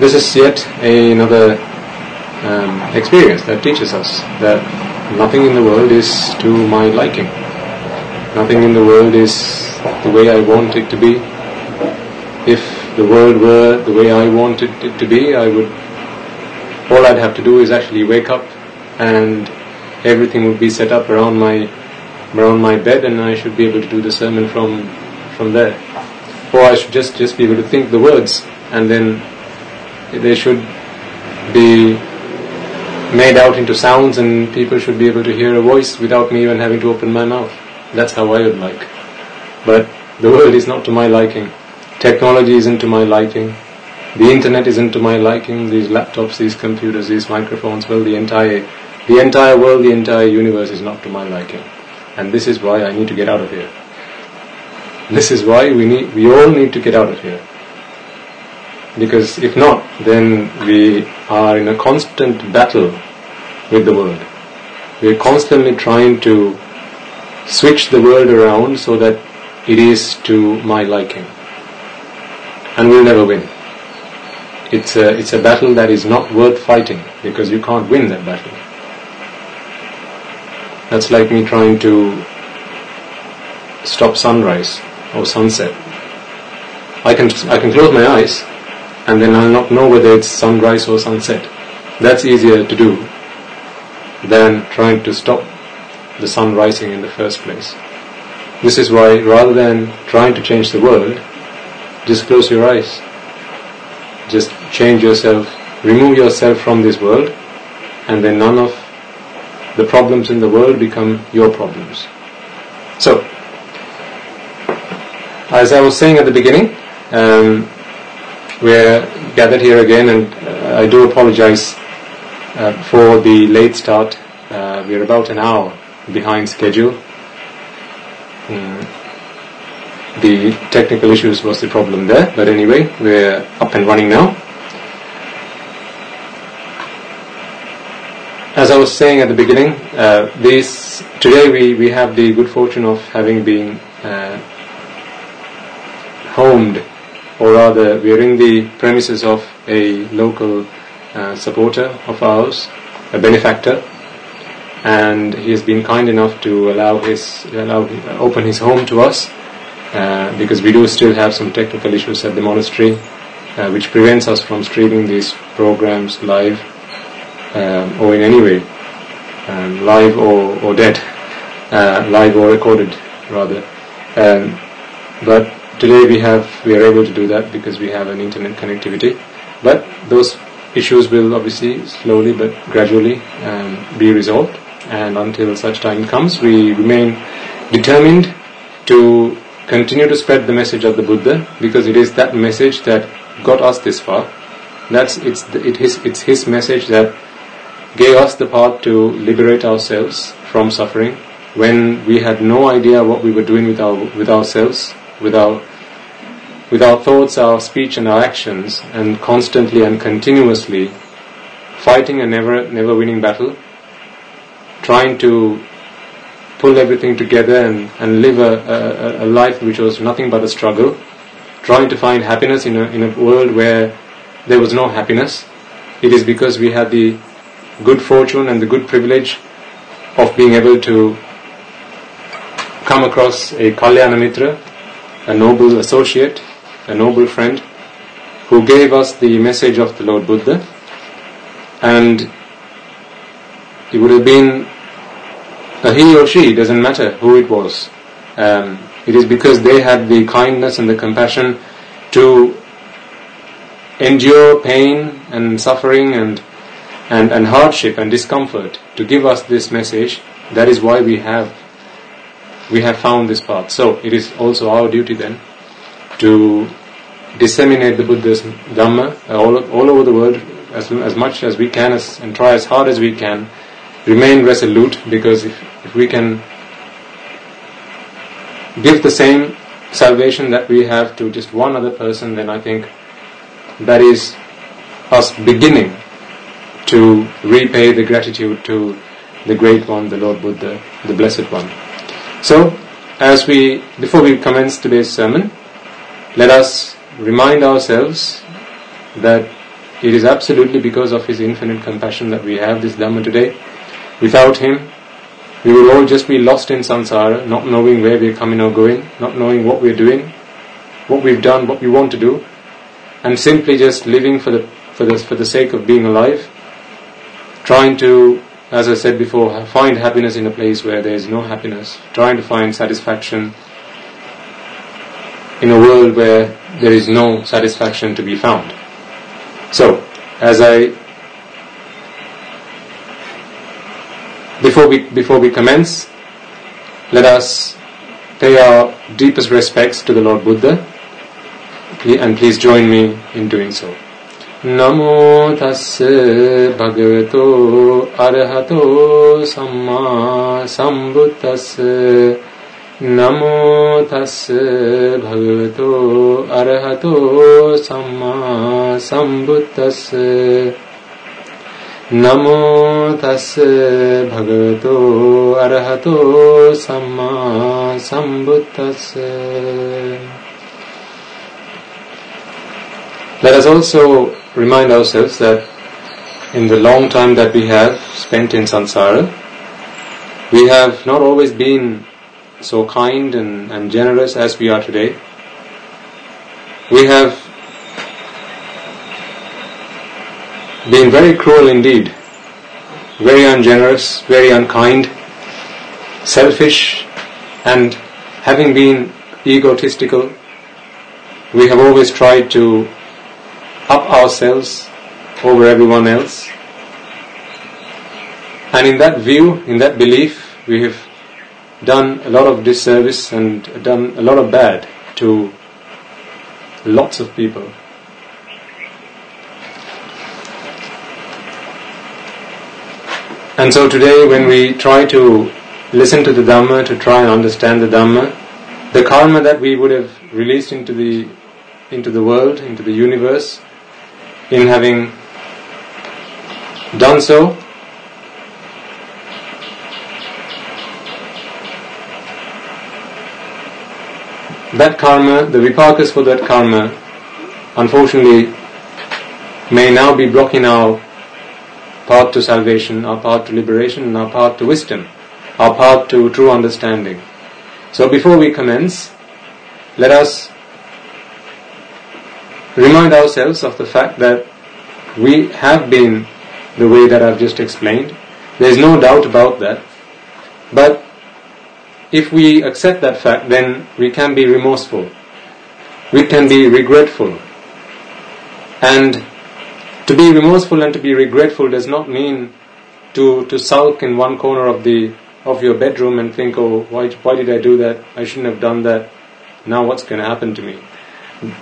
this is yet another um, experience that teaches us that nothing in the world is to my liking. Nothing in the world is the way I want it to be. If the world were the way I wanted it to be, I would. All I'd have to do is actually wake up, and everything would be set up around my around my bed, and I should be able to do the sermon from from there. Or I should just just be able to think the words, and then they should be made out into sounds and people should be able to hear a voice without me even having to open my mouth. That's how I would like. But the world is not to my liking. Technology isn't to my liking. The internet isn't to my liking. These laptops, these computers, these microphones, well, the entire, the entire world, the entire universe is not to my liking. And this is why I need to get out of here. This is why we need, we all need to get out of here. Because if not, then we are in a constant battle with the world. We are constantly trying to switch the world around so that it is to my liking. And we'll never win. It's a, it's a battle that is not worth fighting because you can't win that battle. That's like me trying to stop sunrise or sunset. I can, I can close my eyes and then I'll not know whether it's sunrise or sunset. That's easier to do than trying to stop the sun rising in the first place. This is why rather than trying to change the world, just close your eyes. Just change yourself, remove yourself from this world, and then none of the problems in the world become your problems. So, as I was saying at the beginning, um, we're gathered here again, and uh, I do apologize uh, for the late start. Uh, we're about an hour behind schedule. Mm. The technical issues was the problem there, but anyway, we're up and running now. As I was saying at the beginning, uh, today we, we have the good fortune of having been uh, homed or rather we are in the premises of a local uh, supporter of ours, a benefactor, and he has been kind enough to allow his allow open his home to us uh, because we do still have some technical issues at the monastery, uh, which prevents us from streaming these programs live um, or in any way, um, live or, or dead, uh, live or recorded rather. Um, but Today we have we are able to do that because we have an internet connectivity, but those issues will obviously slowly but gradually um, be resolved. And until such time comes, we remain determined to continue to spread the message of the Buddha because it is that message that got us this far. That's it's the, it is it's his message that gave us the path to liberate ourselves from suffering when we had no idea what we were doing with our with ourselves, with our with our thoughts, our speech, and our actions, and constantly and continuously fighting a never, never winning battle, trying to pull everything together and, and live a, a, a life which was nothing but a struggle, trying to find happiness in a, in a world where there was no happiness. It is because we had the good fortune and the good privilege of being able to come across a Kalyanamitra, a noble associate, a noble friend who gave us the message of the Lord Buddha and it would have been a he or she, doesn't matter who it was. Um, it is because they had the kindness and the compassion to endure pain and suffering and, and, and hardship and discomfort to give us this message. That is why we have we have found this path. So it is also our duty then to disseminate the Buddha's Dhamma all, all over the world as, as much as we can as, and try as hard as we can. Remain resolute because if, if we can give the same salvation that we have to just one other person, then I think that is us beginning to repay the gratitude to the Great One, the Lord Buddha, the Blessed One. So, as we, before we commence today's sermon, let us remind ourselves that it is absolutely because of His infinite compassion that we have this Dhamma today. Without Him, we will all just be lost in samsara, not knowing where we're coming or going, not knowing what we're doing, what we've done, what we want to do, and simply just living for the for the for the sake of being alive, trying to, as I said before, find happiness in a place where there is no happiness, trying to find satisfaction in a world where there is no satisfaction to be found. So, as I before we before we commence, let us pay our deepest respects to the Lord Buddha, and please join me in doing so. Namo tasse bhagavato arahato samma sambuddhasse නමෝ තස්ස භගවතෝ අරහතෝ සම්මා සම්බුද්දස්ස. නමෝ තස්ස භගවතෝ අරහතෝ සම්මා සම්බුද්දස්ස. Let us also remind ourselves that in the long time that we have spent in samsara, we have not always been so kind and, and generous as we are today. We have been very cruel indeed, very ungenerous, very unkind, selfish, and having been egotistical, we have always tried to up ourselves over everyone else. And in that view, in that belief, we have done a lot of disservice and done a lot of bad to lots of people. And so today, when we try to listen to the Dhamma, to try and understand the Dhamma, the karma that we would have released into the into the world, into the universe, in having done so, that karma, the vipakas for that karma, unfortunately, may now be blocking our path to salvation, our path to liberation, and our path to wisdom, our path to true understanding. So before we commence, let us remind ourselves of the fact that we have been the way that I've just explained. There is no doubt about that. But if we accept that fact, then we can be remorseful. We can be regretful. And to be remorseful and to be regretful does not mean to, to sulk in one corner of the of your bedroom and think, oh, why, why did I do that? I shouldn't have done that. Now what's going to happen to me?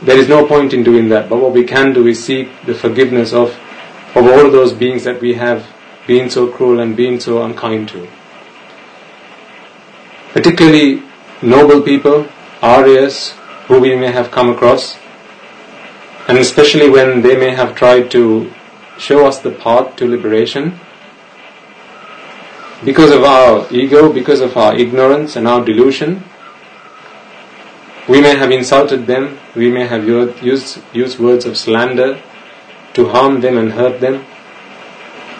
There is no point in doing that. But what we can do is seek the forgiveness of, of all those beings that we have been so cruel and been so unkind to particularly noble people, Aryas, who we may have come across, and especially when they may have tried to show us the path to liberation, because of our ego, because of our ignorance and our delusion, we may have insulted them, we may have used, used words of slander to harm them and hurt them.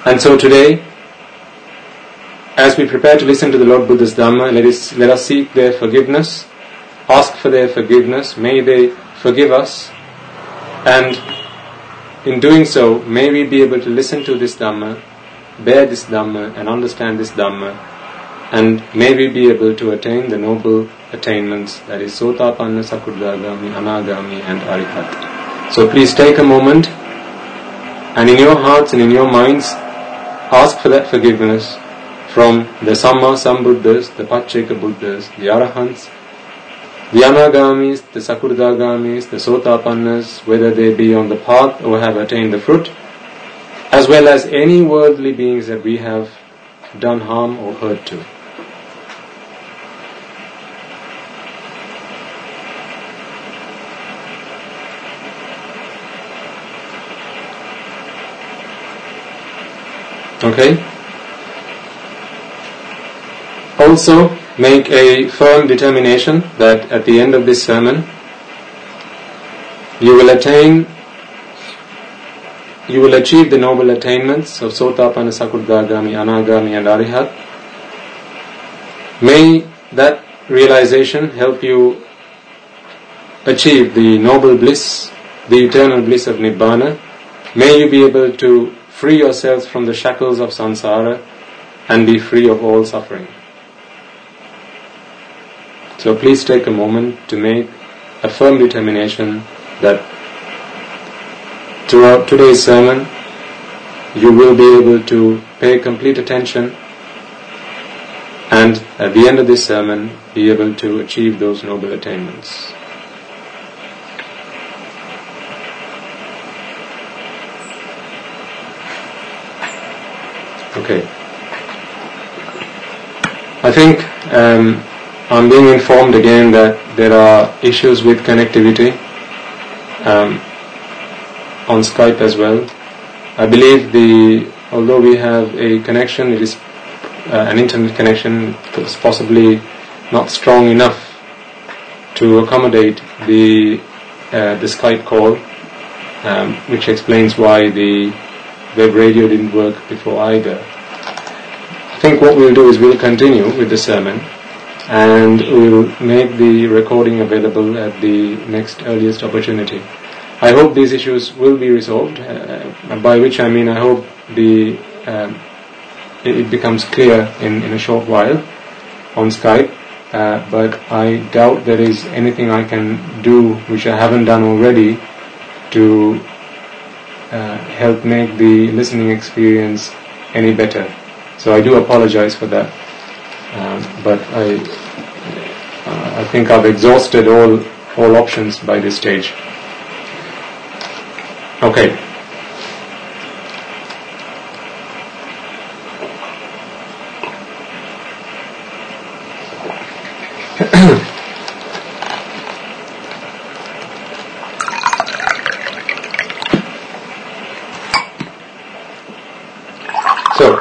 And so today, as we prepare to listen to the Lord Buddha's Dhamma, let us, let us seek their forgiveness, ask for their forgiveness, may they forgive us, and in doing so, may we be able to listen to this Dhamma, bear this Dhamma, and understand this Dhamma, and may we be able to attain the noble attainments that is Sotapanna, Sakurdagami, Anagami, and Arihat. So please take a moment and in your hearts and in your minds ask for that forgiveness from the Samma Sambuddhas, the Pacceka Buddhas, the Arahants, the Anagamis, the Sakurdagamis, the Sotapannas, whether they be on the path or have attained the fruit, as well as any worldly beings that we have done harm or hurt to. Okay? Also make a firm determination that at the end of this sermon you will attain you will achieve the noble attainments of Sotapanna, Sakurdagami, Anagami, and Arihat. May that realization help you achieve the noble bliss, the eternal bliss of Nibbana. May you be able to free yourselves from the shackles of samsara and be free of all suffering. So please take a moment to make a firm determination that throughout today's sermon you will be able to pay complete attention and at the end of this sermon be able to achieve those noble attainments. Okay. I think um, I'm being informed again that there are issues with connectivity um, on Skype as well. I believe the although we have a connection, it is uh, an internet connection that's possibly not strong enough to accommodate the uh, the Skype call, um, which explains why the web radio didn't work before either. I think what we'll do is we'll continue with the sermon and we'll make the recording available at the next earliest opportunity. I hope these issues will be resolved, uh, by which I mean I hope the um, it, becomes clear in, in a short while on Skype. Uh, but I doubt there is anything I can do which I haven't done already to uh, help make the listening experience any better. So I do apologize for that. Um, but I, uh, I think I've exhausted all all options by this stage. Okay. so,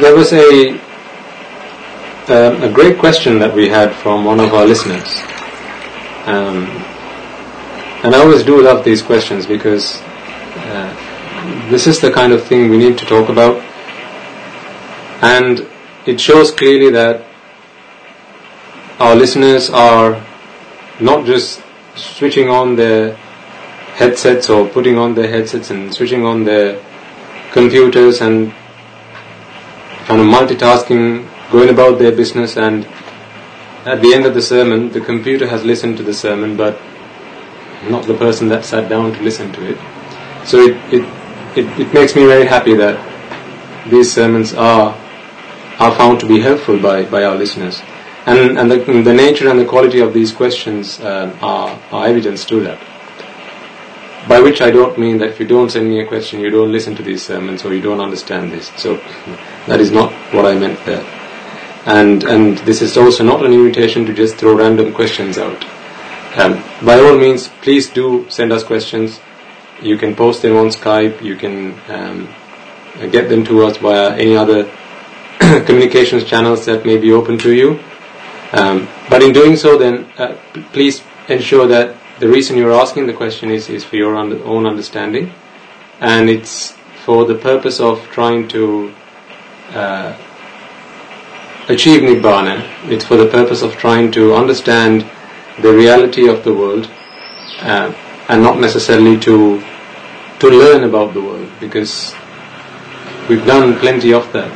there was a uh, a great question that we had from one of our listeners, um, and I always do love these questions because uh, this is the kind of thing we need to talk about, and it shows clearly that our listeners are not just switching on their headsets or putting on their headsets and switching on their computers and kind of multitasking, going about their business, and at the end of the sermon, the computer has listened to the sermon, but not the person that sat down to listen to it. So it, it, it, it makes me very happy that these sermons are, are found to be helpful by, by our listeners. And, and the, the nature and the quality of these questions uh, are, are evidence to that. By which I don't mean that if you don't send me a question, you don't listen to these sermons or you don't understand this. So that is not what I meant there. And, and this is also not an invitation to just throw random questions out. Um, by all means, please do send us questions. You can post them on Skype. You can um, get them to us via any other communications channels that may be open to you. Um, but in doing so, then uh, p- please ensure that the reason you're asking the question is, is for your under, own understanding, and it's for the purpose of trying to uh, achieve nibbana. It's for the purpose of trying to understand the reality of the world, uh, and not necessarily to to learn about the world, because we've done plenty of that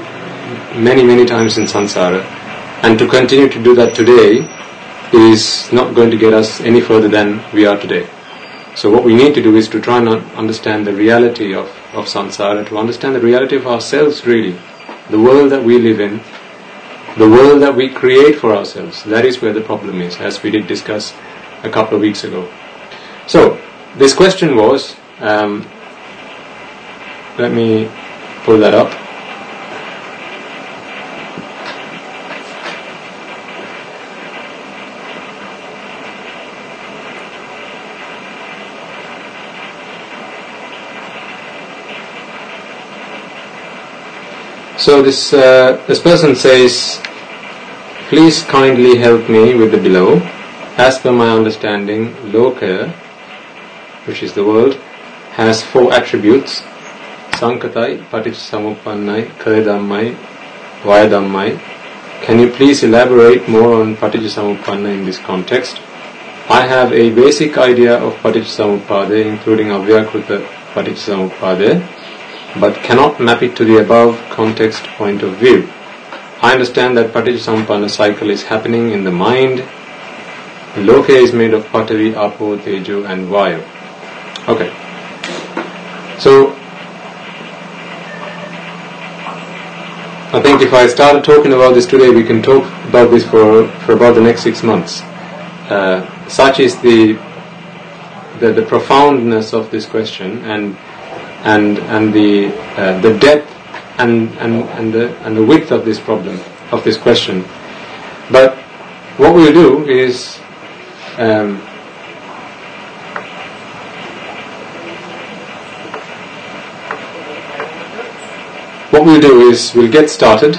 many many times in samsara, and to continue to do that today is not going to get us any further than we are today. So what we need to do is to try and understand the reality of, of samsara, to understand the reality of ourselves really, the world that we live in, the world that we create for ourselves. That is where the problem is, as we did discuss a couple of weeks ago. So, this question was, um, let me pull that up. So this uh, this person says, please kindly help me with the below. As per my understanding, Loka, which is the world, has four attributes Sankatai, Paticcasamuppannai, Kaledammai, Vayadammai. Can you please elaborate more on Paticcasamuppanna in this context? I have a basic idea of Paticcasamuppada, including Avyakruta Paticcasamuppada, but cannot map it to the above context point of view. I understand that Paticcasamuppanna cycle is happening in the mind. Loka is made of Patavi, Apo, Tejo and Vayu. Okay. So, I think if I started talking about this today, we can talk about this for, for about the next six months. Uh, such is the, the, the profoundness of this question and and and the uh, the depth and, and and the and the width of this problem of this question. But what we'll do is um, what we'll do is we'll get started.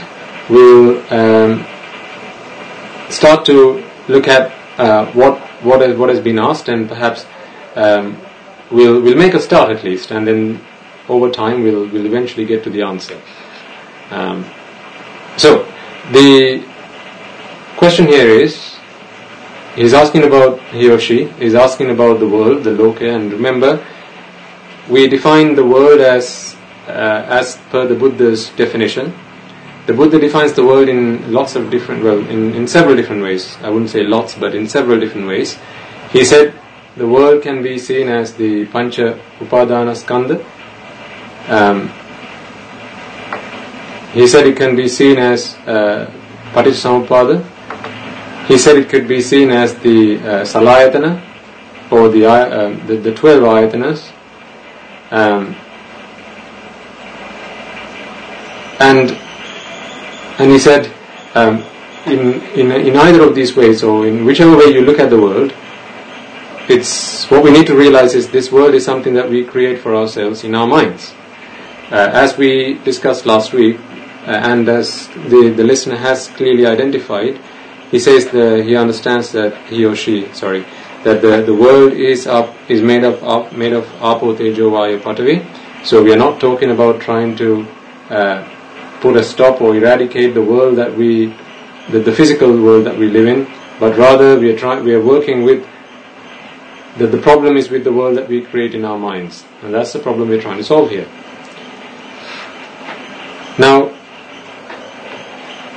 We'll um, start to look at uh, what what has, what has been asked, and perhaps um, we'll we'll make a start at least, and then over time we'll we'll eventually get to the answer. Um, so the question here is he's asking about he or she is asking about the world, the loka, and remember we define the world as uh, as per the Buddha's definition. The Buddha defines the world in lots of different, well, in, in several different ways. I wouldn't say lots, but in several different ways. He said the world can be seen as the Pancha Upadana Skandha. Um, he said it can be seen as uh. He said it could be seen as the uh, Salayatana or the, uh, the, the 12 ayatanas. Um, and and he said um, in, in in either of these ways or in whichever way you look at the world it's what we need to realize is this world is something that we create for ourselves in our minds as we discussed last week uh, and as the, the listener has clearly identified he says that he understands that he or she sorry that the, the world is up is made of, up made of apo tejo vayu patavi so we are not talking about trying to uh, put a stop or eradicate the world that we, the, the physical world that we live in, but rather we are trying, we are working with that the problem is with the world that we create in our minds, and that's the problem we're trying to solve here. Now,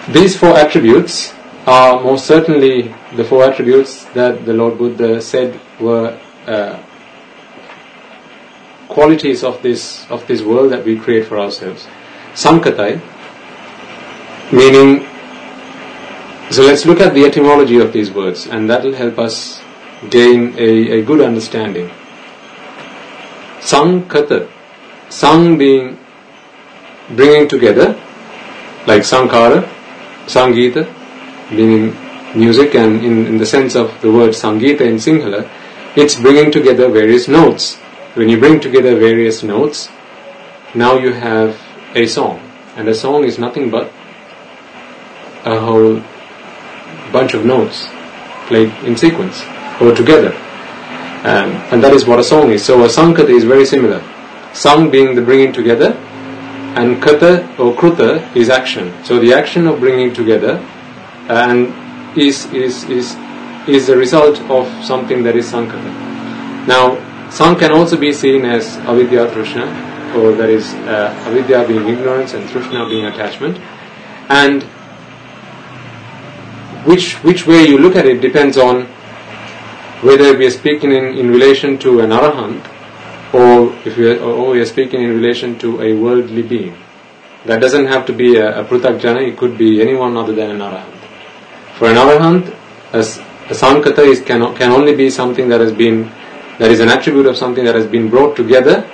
these four attributes are most certainly the four attributes that the Lord Buddha said were uh, qualities of this of this world that we create for ourselves. Sankatai, meaning so let's look at the etymology of these words and that will help us gain a, a good understanding sankata sang being bringing together like sankara sangita meaning music and in, in the sense of the word sangita in singular it's bringing together various notes when you bring together various notes now you have a song and a song is nothing but a whole bunch of notes played in sequence or together. Um, and that is what a song is. So a sankata is very similar. Sang being the bringing together, and kata or kruta is action. So the action of bringing together and is is is is the result of something that is sankata. Now, sang can also be seen as avidya trishna, or that is uh, avidya being ignorance and trishna being attachment, and which which way you look at it depends on whether we are speaking in, in relation to an arahant or if we are, or we are speaking in relation to a worldly being. That doesn't have to be a, a it could be anyone other than an arahant. For an arahant, a, a sankata is, can, can only be something that has been, that is an attribute of something that has been brought together.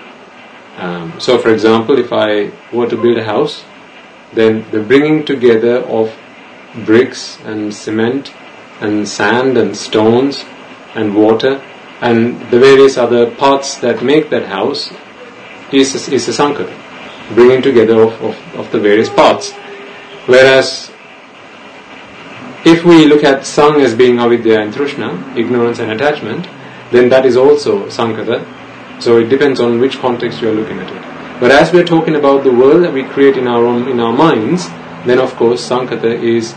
Um, so, for example, if I were to build a house, then the bringing together of bricks and cement and sand and stones and water and the various other parts that make that house is, is a bringing together of, of, of the various parts. Whereas if we look at sang as being avidya and trishna, ignorance and attachment, then that is also sankara. So it depends on which context you are looking at it. But as we are talking about the world that we create in our own, in our minds, then of course Sankhata is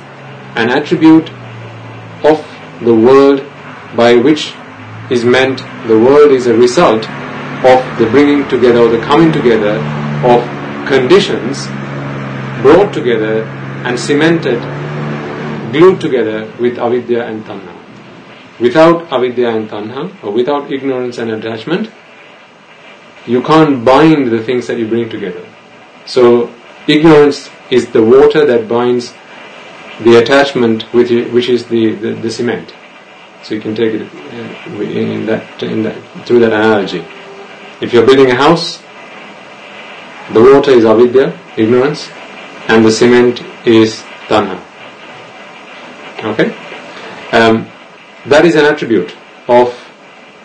an attribute of the world by which is meant the world is a result of the bringing together or the coming together of conditions brought together and cemented, glued together with avidya and tanha. Without avidya and tanha, or without ignorance and attachment, you can't bind the things that you bring together. So, ignorance is the water that binds the attachment which is, which is the, the, the cement. So you can take it in that, in that, through that analogy. If you're building a house, the water is avidya, ignorance, and the cement is tanha. Okay? Um, that is an attribute of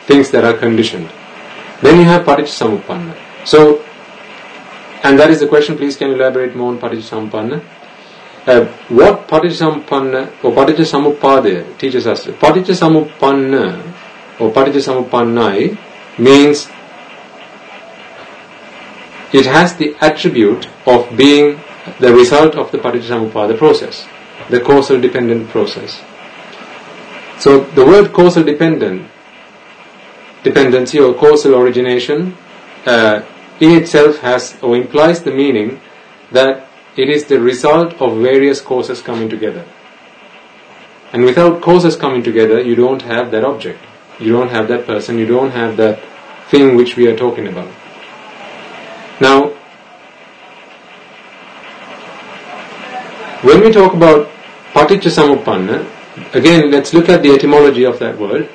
things that are conditioned. Then you have paticca So, and that is the question, please can you elaborate more on paticca uh, what paticca or paticca teaches us? Paticca or paticca means it has the attribute of being the result of the paticca process, the causal dependent process. So the word causal dependent, dependency or causal origination, uh, in itself has or implies the meaning that it is the result of various causes coming together. And without causes coming together, you don't have that object. You don't have that person. You don't have that thing which we are talking about. Now, when we talk about paticca samuppanna, again let's look at the etymology of that word.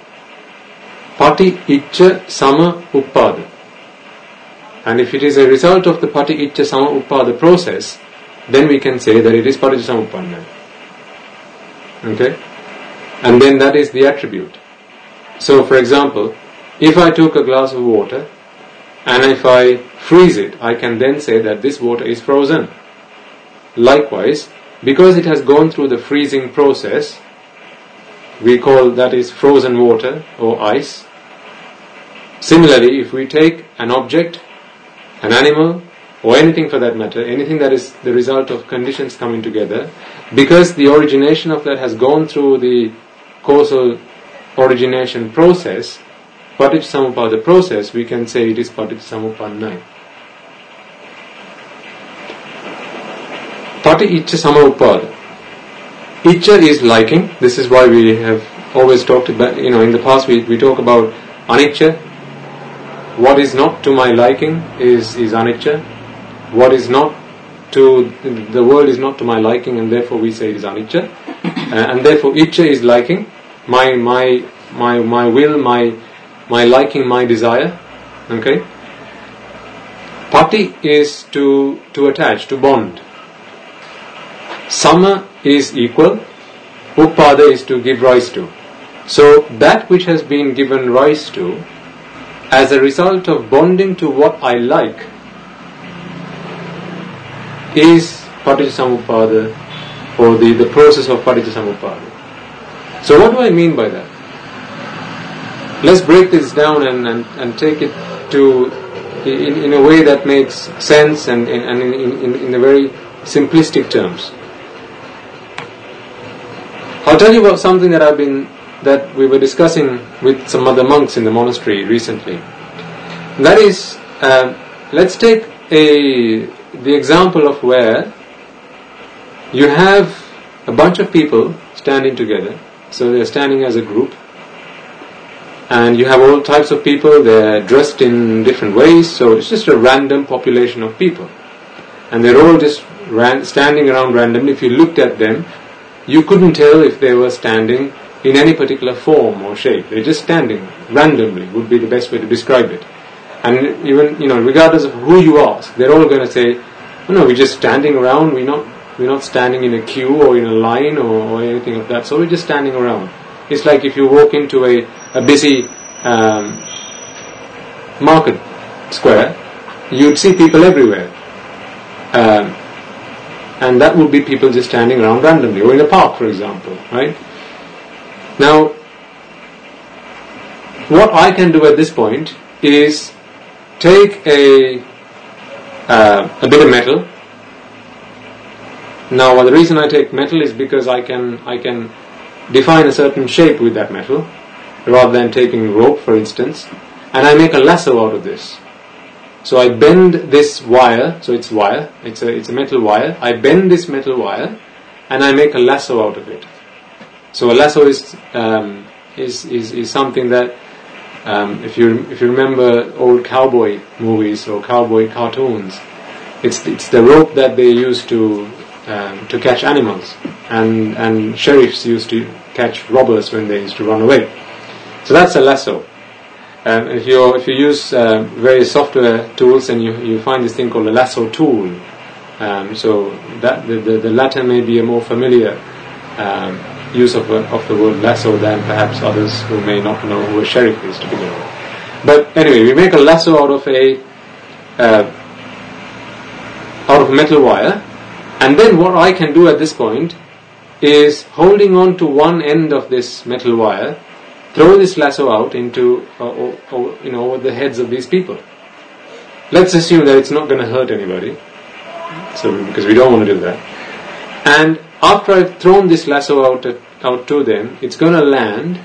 Pati itcha sama uppada. And if it is a result of the pati itcha sama uppada process, then we can say that it is paticca samuppanna. Okay? And then that is the attribute. So, for example, if I took a glass of water and if I freeze it, I can then say that this water is frozen. Likewise, because it has gone through the freezing process, we call that is frozen water or ice. Similarly, if we take an object, an animal, or anything for that matter, anything that is the result of conditions coming together, because the origination of that has gone through the causal origination process, Paticca process, we can say it is Paticca Pati Icha Samaupada. Icha is liking. This is why we have always talked about, you know, in the past we, we talk about anicca. What is not to my liking is, is anicca. What is not to, the world is not to my liking and therefore we say it is anicca. Uh, and therefore Icha is liking. My, my, my, my will, my, my liking, my desire. Okay? Pati is to, to attach, to bond. Sama is equal. Upada is to give rise to. So that which has been given rise to as a result of bonding to what I like is Paticca or the, the process of Paticca So what do I mean by that? let's break this down and, and, and take it to in, in a way that makes sense and, and in, in, in, a very simplistic terms. I'll tell you about something that I've been that we were discussing with some other monks in the monastery recently. That is, uh, let's take a the example of where you have a bunch of people standing together. So they're standing as a group, and you have all types of people, they're dressed in different ways, so it's just a random population of people. And they're all just ran, standing around randomly. If you looked at them, you couldn't tell if they were standing in any particular form or shape. They're just standing randomly, would be the best way to describe it. And even, you know, regardless of who you ask, they're all going to say, oh, no, we're just standing around, we're not, we're not standing in a queue or in a line or, or anything of that, so we're just standing around. It's like if you walk into a a busy um, market square, you'd see people everywhere. Um, and that would be people just standing around randomly, or in a park, for example, right? Now, what I can do at this point is take a uh, a bit of metal. Now, the reason I take metal is because I can I can define a certain shape with that metal, rather than taking rope, for instance, and I make a lasso out of this. So I bend this wire, so it's wire, it's a, it's a metal wire. I bend this metal wire and I make a lasso out of it. So a lasso is, um, is, is, is something that, um, if, you, if you remember old cowboy movies or cowboy cartoons, it's, it's the rope that they used to, um, to catch animals. And, and sheriffs used to catch robbers when they used to run away. So that's a lasso. Um, if you if you use uh, various software tools and you, you find this thing called a lasso tool, um, so that the, the, the, latter may be a more familiar um, use of, a, of the word lasso than perhaps others who may not know who a sheriff is to begin with. But anyway, we make a lasso out of a uh, out of metal wire, and then what I can do at this point is holding on to one end of this metal wire throw this lasso out into, uh, you know, over the heads of these people. Let's assume that it's not going to hurt anybody, so because we don't want to do that. And after I've thrown this lasso out at, out to them, it's going to land,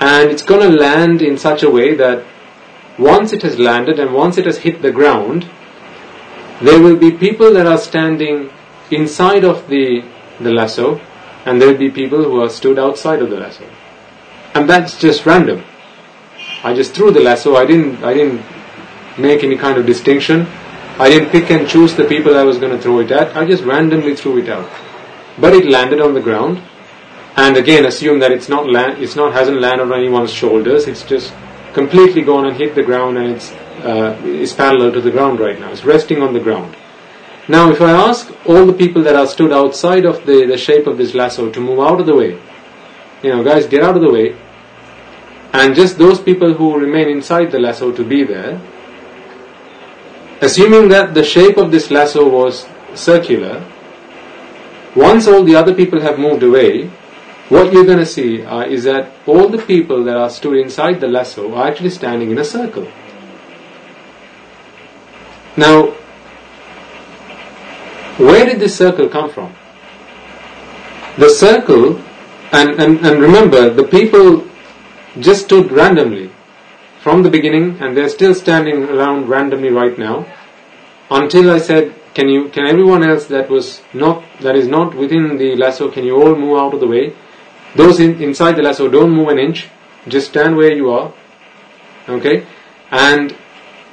and it's going to land in such a way that once it has landed and once it has hit the ground, there will be people that are standing inside of the the lasso, and there will be people who are stood outside of the lasso and that's just random. I just threw the lasso. I didn't. I didn't make any kind of distinction. I didn't pick and choose the people I was going to throw it at. I just randomly threw it out. But it landed on the ground, and again, assume that it's not land. It's not hasn't landed on anyone's shoulders. It's just completely gone and hit the ground, and it's uh, is parallel to the ground right now. It's resting on the ground. Now, if I ask all the people that are stood outside of the, the shape of this lasso to move out of the way, you know, guys, get out of the way and just those people who remain inside the lasso to be there, assuming that the shape of this lasso was circular, once all the other people have moved away, what you're going to see uh, is that all the people that are stood inside the lasso are actually standing in a circle. Now, where did this circle come from? The circle, and, and, and remember, the people just stood randomly from the beginning and they're still standing around randomly right now until I said, can you, can everyone else that was not, that is not within the lasso, can you all move out of the way? Those in, inside the lasso, don't move an inch. Just stand where you are. Okay? And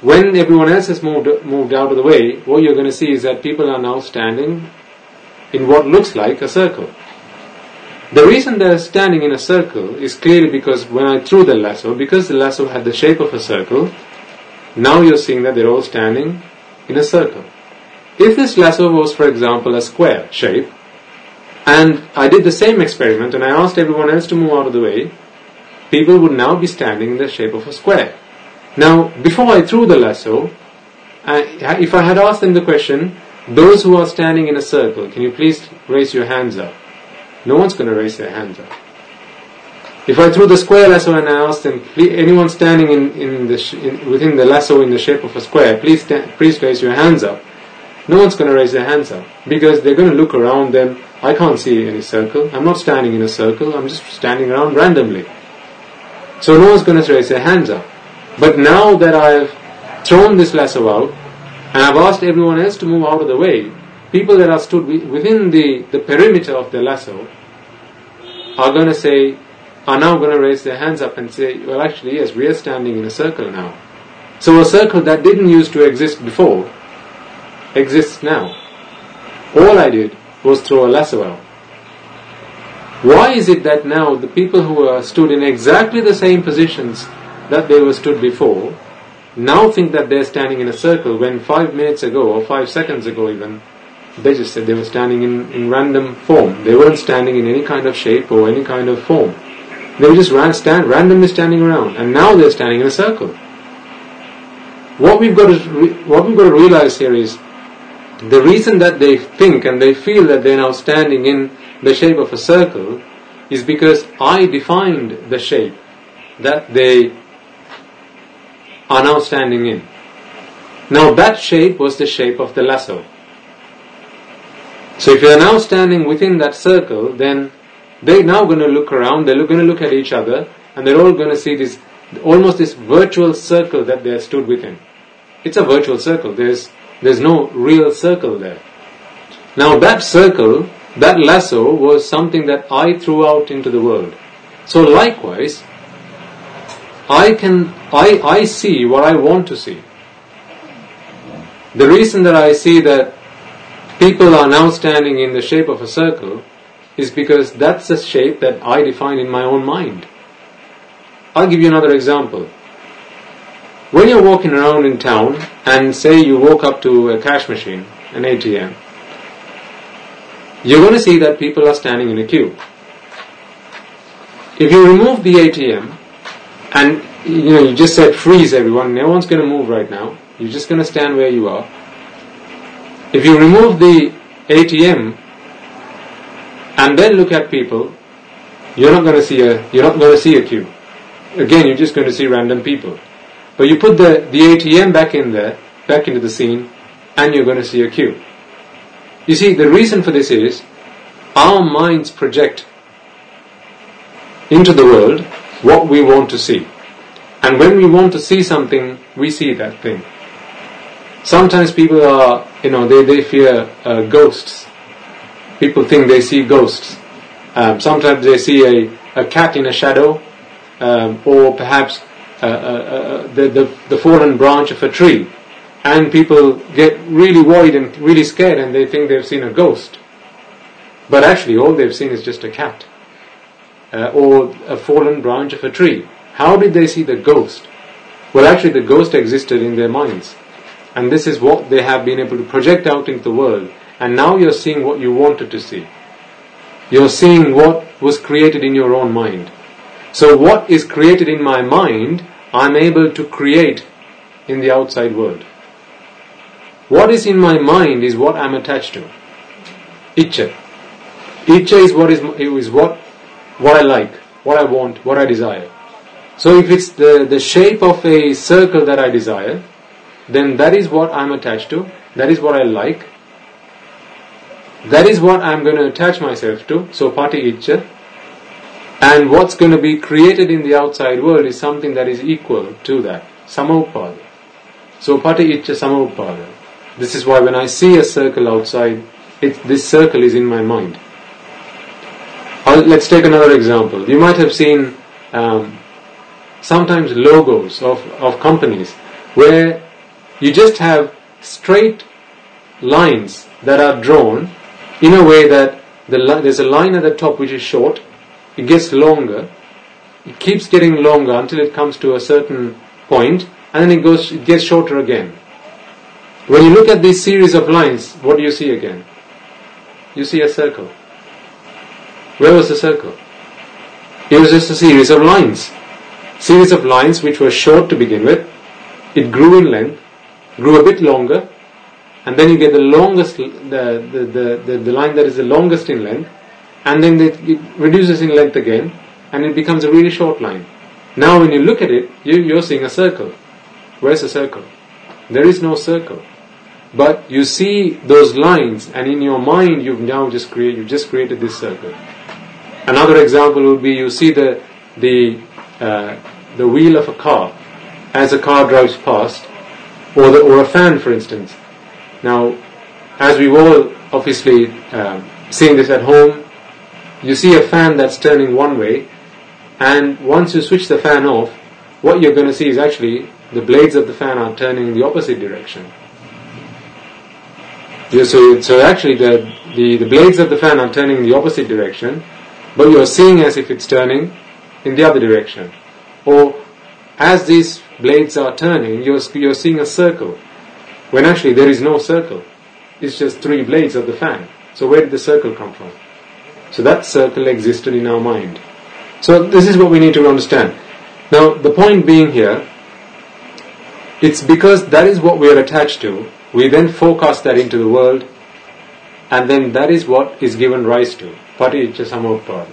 when everyone else has moved, moved out of the way, what you're going to see is that people are now standing in what looks like a circle. The reason they're standing in a circle is clearly because when I threw the lasso, because the lasso had the shape of a circle, now you're seeing that they're all standing in a circle. If this lasso was, for example, a square shape, and I did the same experiment and I asked everyone else to move out of the way, people would now be standing in the shape of a square. Now, before I threw the lasso, I, if I had asked them the question, those who are standing in a circle, can you please raise your hands up? no one's going to raise their hands up. If I threw the square lasso and I asked them, anyone standing in, in the sh- in, within the lasso in the shape of a square, please, sta- please raise your hands up. No one's going to raise their hands up because they're going to look around them. I can't see any circle. I'm not standing in a circle. I'm just standing around randomly. So no one's going to raise their hands up. But now that I've thrown this lasso out and I've asked everyone else to move out of the way, people that are stood within the, the perimeter of the lasso are going to say, are now going to raise their hands up and say, well, actually, yes, we are standing in a circle now. So a circle that didn't used to exist before exists now. All I did was throw a lasso out. Why is it that now the people who are stood in exactly the same positions that they were stood before now think that they're standing in a circle when five minutes ago or five seconds ago even they just said they were standing in, in random form. They weren't standing in any kind of shape or any kind of form. They were just ran, stand, randomly standing around, and now they're standing in a circle. What we've got to what we've got to realize here is the reason that they think and they feel that they're now standing in the shape of a circle is because I defined the shape that they are now standing in. Now that shape was the shape of the lasso. So if you are now standing within that circle, then they're now going to look around, they're going to look at each other, and they're all going to see this, almost this virtual circle that they are stood within. It's a virtual circle. There's, there's no real circle there. Now that circle, that lasso was something that I threw out into the world. So likewise, I can, I, I see what I want to see. The reason that I see that people are now standing in the shape of a circle is because that's the shape that I define in my own mind. I'll give you another example. When you're walking around in town and say you walk up to a cash machine, an ATM, you're going to see that people are standing in a queue. If you remove the ATM and you know you just said freeze everyone, no one's going to move right now. You're just going to stand where you are. If you remove the ATM and then look at people, you're not going to see a you're not going to see a queue. Again, you're just going to see random people. But you put the, the ATM back in there, back into the scene, and you're going to see a queue. You see, the reason for this is our minds project into the world what we want to see. And when we want to see something, we see that thing. Sometimes people are, you know, they, they fear uh, ghosts. People think they see ghosts. Um, sometimes they see a, a cat in a shadow, um, or perhaps uh, uh, uh, the, the, the fallen branch of a tree. And people get really worried and really scared and they think they've seen a ghost. But actually, all they've seen is just a cat uh, or a fallen branch of a tree. How did they see the ghost? Well, actually, the ghost existed in their minds. And this is what they have been able to project out into the world. And now you're seeing what you wanted to see. You're seeing what was created in your own mind. So, what is created in my mind, I'm able to create in the outside world. What is in my mind is what I'm attached to. Itcha. Itcha is what is, is what, what I like, what I want, what I desire. So if it's the, the shape of a circle that I desire, then that is what I'm attached to, that is what I like, that is what I'm going to attach myself to, so pati itcha. And what's going to be created in the outside world is something that is equal to that, samaupada. So pati itcha samaupada. This is why when I see a circle outside, it, this circle is in my mind. I'll, let's take another example. You might have seen um, sometimes logos of, of companies where you just have straight lines that are drawn in a way that the li- there's a line at the top which is short, it gets longer, it keeps getting longer until it comes to a certain point, and then it goes, it gets shorter again. When you look at this series of lines, what do you see again? You see a circle. Where was the circle? It was just a series of lines. Series of lines which were short to begin with. It grew in length, grew a bit longer, and then you get the longest, the, the, the, the, the line that is the longest in length, and then it, reduces in length again, and it becomes a really short line. Now when you look at it, you, you're seeing a circle. Where's the circle? There is no circle. But you see those lines, and in your mind, you've now just created, you've just created this circle. Another example would be you see the the uh, the wheel of a car as a car drives past, or the, or a fan, for instance. Now, as we've all obviously um, seen this at home, you see a fan that's turning one way, and once you switch the fan off, what you're going to see is actually the blades of the fan are turning in the opposite direction. Yeah, so, so actually the, the, the blades of the fan are turning in the opposite direction, but you're seeing as if it's turning in the other direction. Or as these blades are turning, you're, you're seeing a circle, when actually there is no circle. It's just three blades of the fan. So where did the circle come from? So that circle existed in our mind. So this is what we need to understand. Now the point being here, it's because that is what we are attached to we then forecast that into the world, and then that is what is given rise to. Pati Itcha Samaupada.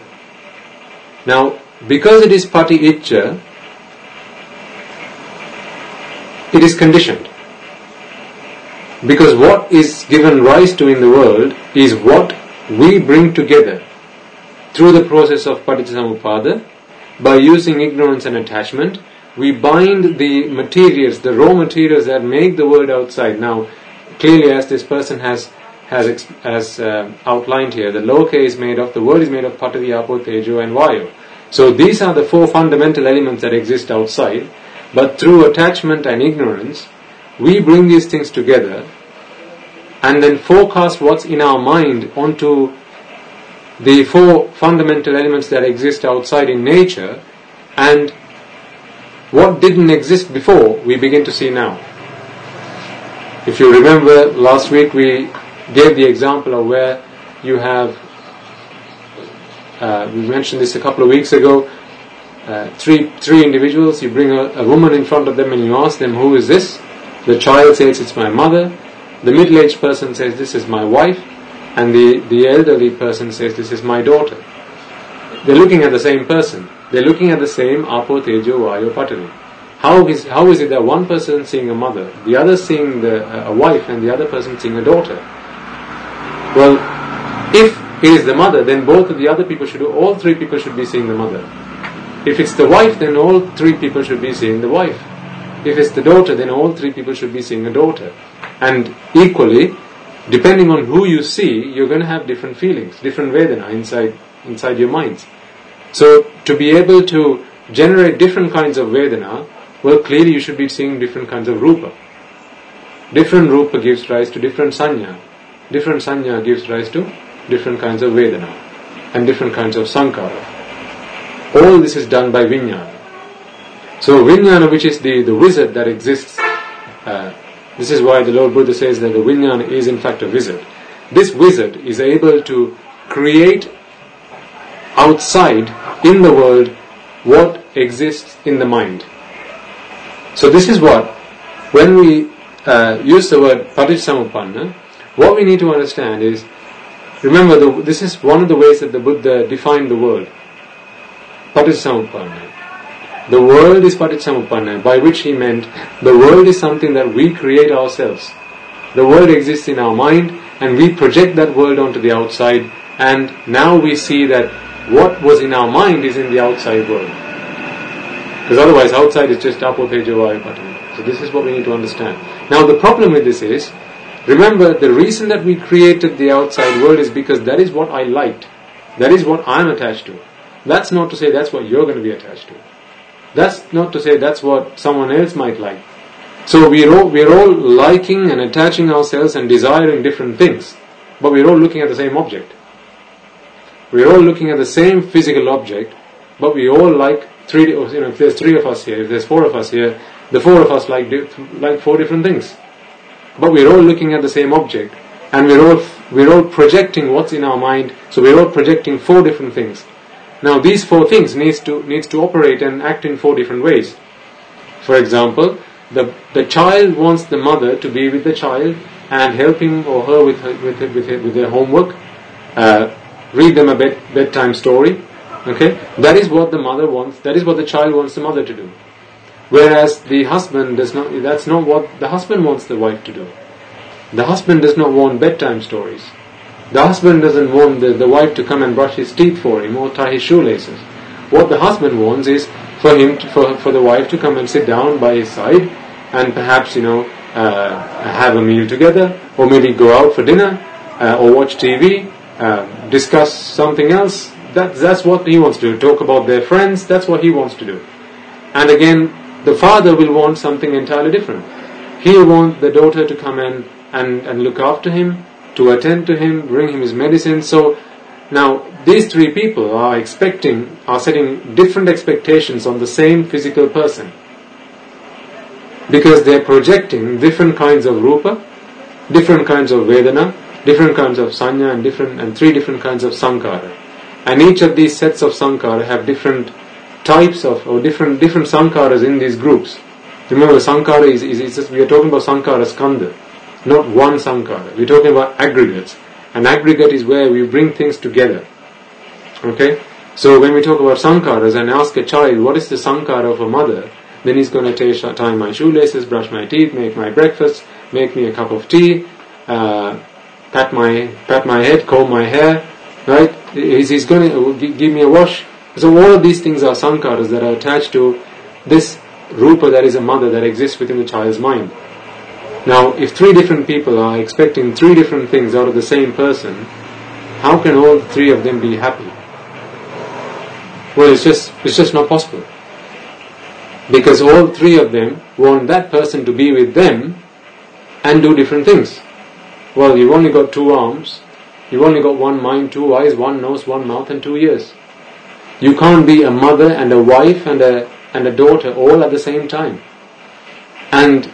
Now, because it is Pati Itcha, it is conditioned. Because what is given rise to in the world is what we bring together through the process of paticcasamuppada by using ignorance and attachment we bind the materials the raw materials that make the world outside. Now clearly as this person has has has uh, outlined here the loka is made of the world is made of patavi apo tejo and vayu. So these are the four fundamental elements that exist outside. But through attachment and ignorance we bring these things together and then forecast what's in our mind onto the four fundamental elements that exist outside in nature and what didn't exist before we begin to see now. If you remember last week we gave the example of where you have, uh, we mentioned this a couple of weeks ago, uh, three, three individuals, you bring a, a woman in front of them and you ask them, who is this? The child says, it's my mother. The middle-aged person says, this is my wife. And the, the elderly person says, this is my daughter. They're looking at the same person. They're looking at the same Apo, Tejo, Vayu, Patavi. How is, how is it that one person seeing a mother, the other seeing the, a wife, and the other person seeing a daughter? Well, if it is the mother, then both of the other people should, all three people should be seeing the mother. If it's the wife, then all three people should be seeing the wife. If it's the daughter, then all three people should be seeing a daughter. And equally, depending on who you see, you're going to have different feelings, different Vedana inside, inside your minds. So, to be able to generate different kinds of Vedana, well, clearly you should be seeing different kinds of Rupa. Different Rupa gives rise to different Sanya. Different Sanya gives rise to different kinds of Vedana and different kinds of Sankara. All this is done by Vijnana. So Vijnana, which is the, the wizard that exists, uh, this is why the Lord Buddha says that the Vijnana is in fact a wizard. This wizard is able to create outside in the world what exists in the mind. So this is what, when we uh, use the word paticcasamuppanna, what we need to understand is, remember the, this is one of the ways that the Buddha defined the world. Paticcasamuppanna. The world is paticcasamuppanna, by which he meant the world is something that we create ourselves. The world exists in our mind and we project that world onto the outside and now we see that what was in our mind is in the outside world. Because otherwise outside is just apothejavaya So this is what we need to understand. Now the problem with this is, remember the reason that we created the outside world is because that is what I liked. That is what I'm attached to. That's not to say that's what you're going to be attached to. That's not to say that's what someone else might like. So we're all, we're all liking and attaching ourselves and desiring different things, but we're all looking at the same object. We're all looking at the same physical object, but we all like three. You know, if there's three of us here, if there's four of us here, the four of us like like four different things, but we're all looking at the same object, and we're all we're all projecting what's in our mind. So we're all projecting four different things. Now these four things needs to needs to operate and act in four different ways. For example, the the child wants the mother to be with the child and help him or her with her, with with, with their homework, uh, read them a bed, bedtime story. Okay, that is what the mother wants. That is what the child wants the mother to do. Whereas the husband does not. That's not what the husband wants the wife to do. The husband does not want bedtime stories. The husband doesn't want the, the wife to come and brush his teeth for him or tie his shoelaces. What the husband wants is for him to, for, for the wife to come and sit down by his side and perhaps you know uh, have a meal together or maybe go out for dinner uh, or watch TV, uh, discuss something else. That, that's what he wants to do. Talk about their friends. That's what he wants to do. And again, the father will want something entirely different. He wants the daughter to come in and, and look after him to attend to him, bring him his medicine. So now these three people are expecting, are setting different expectations on the same physical person. Because they're projecting different kinds of rupa, different kinds of vedana, different kinds of sanya and different, and three different kinds of sankara. And each of these sets of sankara have different types of, or different, different sankaras in these groups. Remember, sankara is, is, is just, we are talking about sankara skandha not one sankhara. We're talking about aggregates. An aggregate is where we bring things together. Okay? So when we talk about sankharas and ask a child what is the sankhara of a mother, then he's going to tie my shoelaces, brush my teeth, make my breakfast, make me a cup of tea, uh, pat my pat my head, comb my hair, right? He's, he's going to give me a wash. So all of these things are sankaras that are attached to this rupa that is a mother that exists within the child's mind. Now, if three different people are expecting three different things out of the same person, how can all three of them be happy? Well, it's just it's just not possible. Because all three of them want that person to be with them and do different things. Well, you've only got two arms, you've only got one mind, two eyes, one nose, one mouth, and two ears. You can't be a mother and a wife and a and a daughter all at the same time. And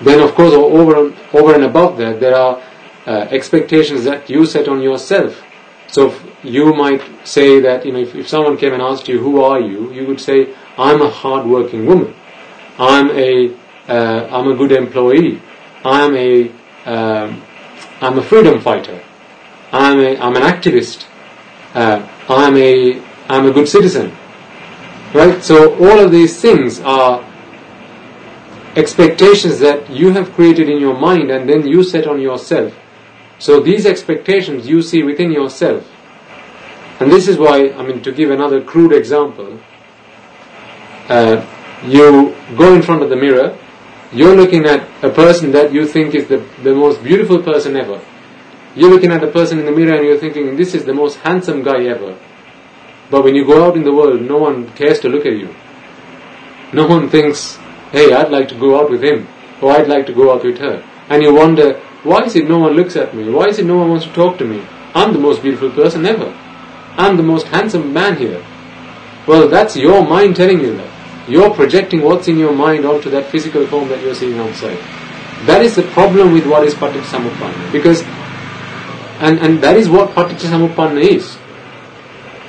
then, of course, over over and above that, there are uh, expectations that you set on yourself. So you might say that you know if, if someone came and asked you, "Who are you?" you would say, "I'm a hard-working woman. I'm a uh, a good employee. I'm a um, a freedom fighter. I'm a I'm an activist. Uh, I'm a I'm a good citizen." Right? So all of these things are expectations that you have created in your mind and then you set on yourself. So these expectations you see within yourself. And this is why, I mean, to give another crude example, uh, you go in front of the mirror, you're looking at a person that you think is the, the most beautiful person ever. You're looking at the person in the mirror and you're thinking, this is the most handsome guy ever. But when you go out in the world, no one cares to look at you. No one thinks, hey, I'd like to go out with him, or I'd like to go out with her. And you wonder, why is it no one looks at me? Why is it no one wants to talk to me? I'm the most beautiful person ever. I'm the most handsome man here. Well, that's your mind telling you that. You're projecting what's in your mind onto that physical form that you're seeing outside. That is the problem with what is Paticca Because, and, and that is what Paticca is.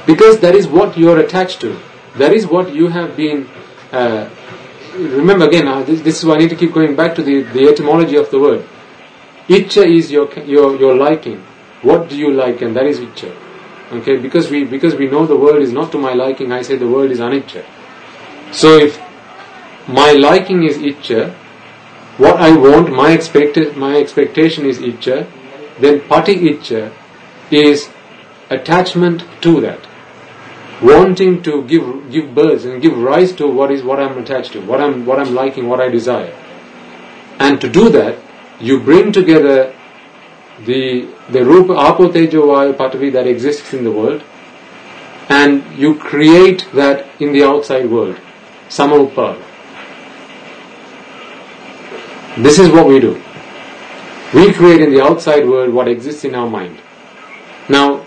Because that is what you're attached to. That is what you have been. Uh, remember again, uh, this, this, is why I need to keep going back to the, the etymology of the word. Icha is your, your, your liking. What do you like? And that is icha. Okay, because we because we know the world is not to my liking, I say the world is anicca. So if my liking is icha, what I want, my expect my expectation is icha, then pati icha is attachment to that wanting to give give birth and give rise to what is what I'm attached to, what I'm what I'm liking, what I desire. And to do that, you bring together the the rupa apotejo vayu that exists in the world, and you create that in the outside world, samaupada. This is what we do. We create in the outside world what exists in our mind. Now,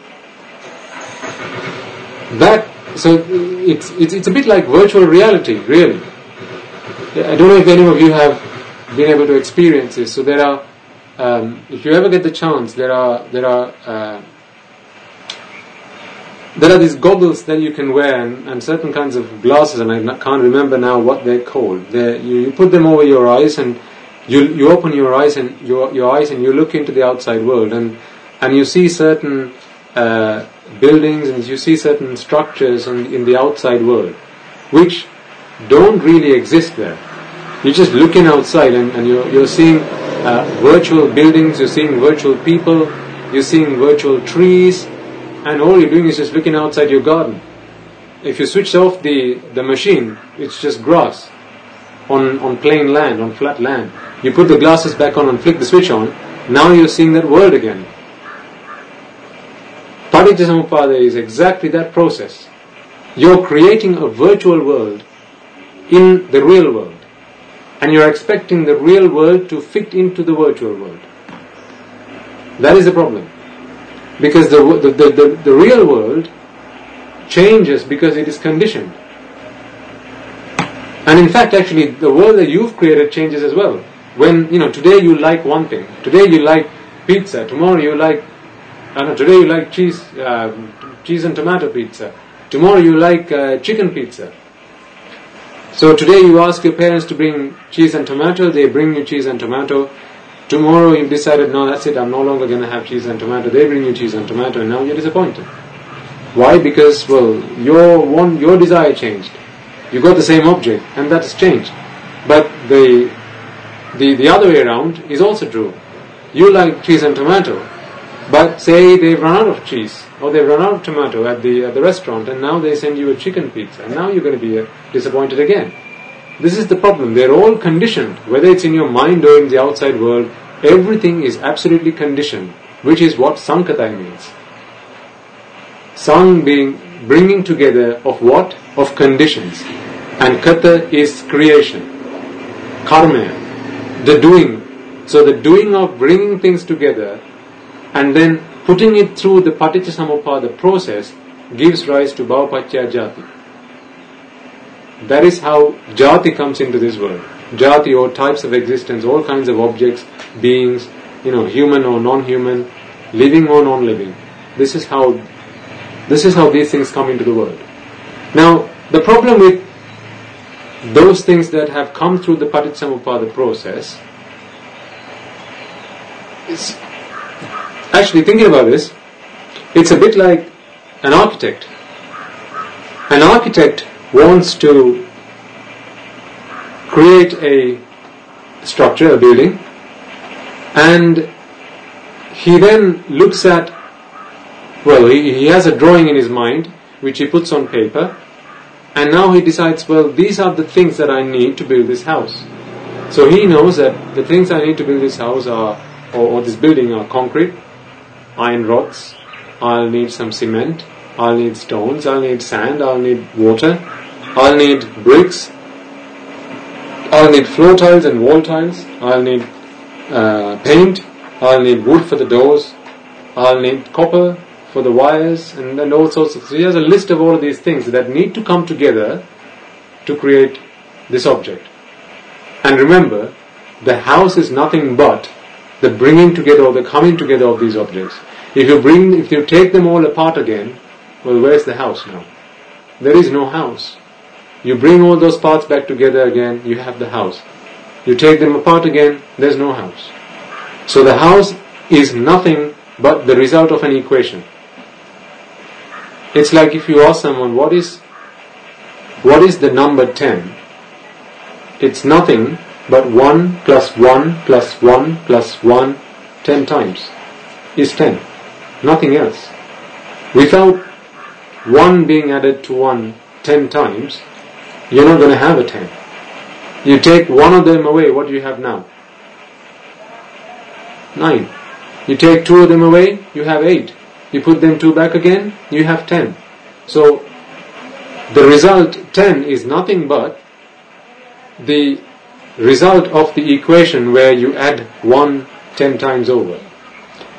that so it's, it's it's a bit like virtual reality, really. I don't know if any of you have been able to experience this. So there are, um, if you ever get the chance, there are there are uh, there are these goggles that you can wear and, and, certain kinds of glasses, and I can't remember now what they're called. They're, you, you put them over your eyes and you you open your eyes and your your eyes and you look into the outside world and and you see certain uh, buildings and you see certain structures in, in the outside world which don't really exist there. You're just looking outside and, and you're, you're seeing uh, virtual buildings, you're seeing virtual people, you're seeing virtual trees, and all you're doing is just looking outside your garden. If you switch off the, the machine, it's just grass on, on plain land, on flat land. You put the glasses back on and flick the switch on, now you're seeing that world again. Paticca is exactly that process. You're creating a virtual world in the real world. And you're expecting the real world to fit into the virtual world. That is the problem. Because the, the, the, the, the real world changes because it is conditioned. And in fact, actually, the world that you've created changes as well. When, you know, today you like one thing. Today you like pizza. Tomorrow you like I know today you like cheese, uh, cheese and tomato pizza. Tomorrow you like uh, chicken pizza. So today you ask your parents to bring cheese and tomato, they bring you cheese and tomato. Tomorrow you decided, no, that's it, I'm no longer going to have cheese and tomato. They bring you cheese and tomato, and now you're disappointed. Why? Because well, your one, your desire changed. You got the same object, and that's changed. But the, the, the other way around is also true. You like cheese and tomato, but say they've run out of cheese or they've run out of tomato at the, at the restaurant and now they send you a chicken pizza and now you're going to be uh, disappointed again. This is the problem. They're all conditioned, whether it's in your mind or in the outside world, everything is absolutely conditioned, which is what Sankatai means. Sang being bringing together of what? Of conditions. And Kata is creation. Karma, the doing. So the doing of bringing things together and then putting it through the Paticca process gives rise to Bhavapachya Jati. That is how Jati comes into this world. Jati or types of existence, all kinds of objects, beings, you know, human or non-human, living or non-living. This is how this is how these things come into the world. Now, the problem with those things that have come through the Paticca process is actually thinking about this, it's a bit like an architect. An architect wants to create a structure, a building, and he then looks at, well, he, he has a drawing in his mind which he puts on paper, and now he decides, well, these are the things that I need to build this house. So he knows that the things I need to build this house are, or, or this building are concrete, iron rods, I'll need some cement, I'll need stones, I'll need sand, I'll need water, I'll need bricks, I'll need floor tiles and wall tiles, I'll need uh, paint, I'll need wood for the doors, I'll need copper for the wires, and then all sorts of. So he has a list of all of these things that need to come together to create this object. And remember, the house is nothing but the bringing together or the coming together of these objects. If you bring, if you take them all apart again, well, where's the house now? There is no house. You bring all those parts back together again, you have the house. You take them apart again, there's no house. So the house is nothing but the result of an equation. It's like if you ask someone, what is, what is the number 10? It's nothing but 1 plus 1 plus 1 plus 1 10 times is 10. Nothing else. Without 1 being added to one ten times, you're not going to have a 10. You take one of them away, what do you have now? 9. You take two of them away, you have 8. You put them two back again, you have 10. So, the result 10 is nothing but the result of the equation where you add 1 10 times over.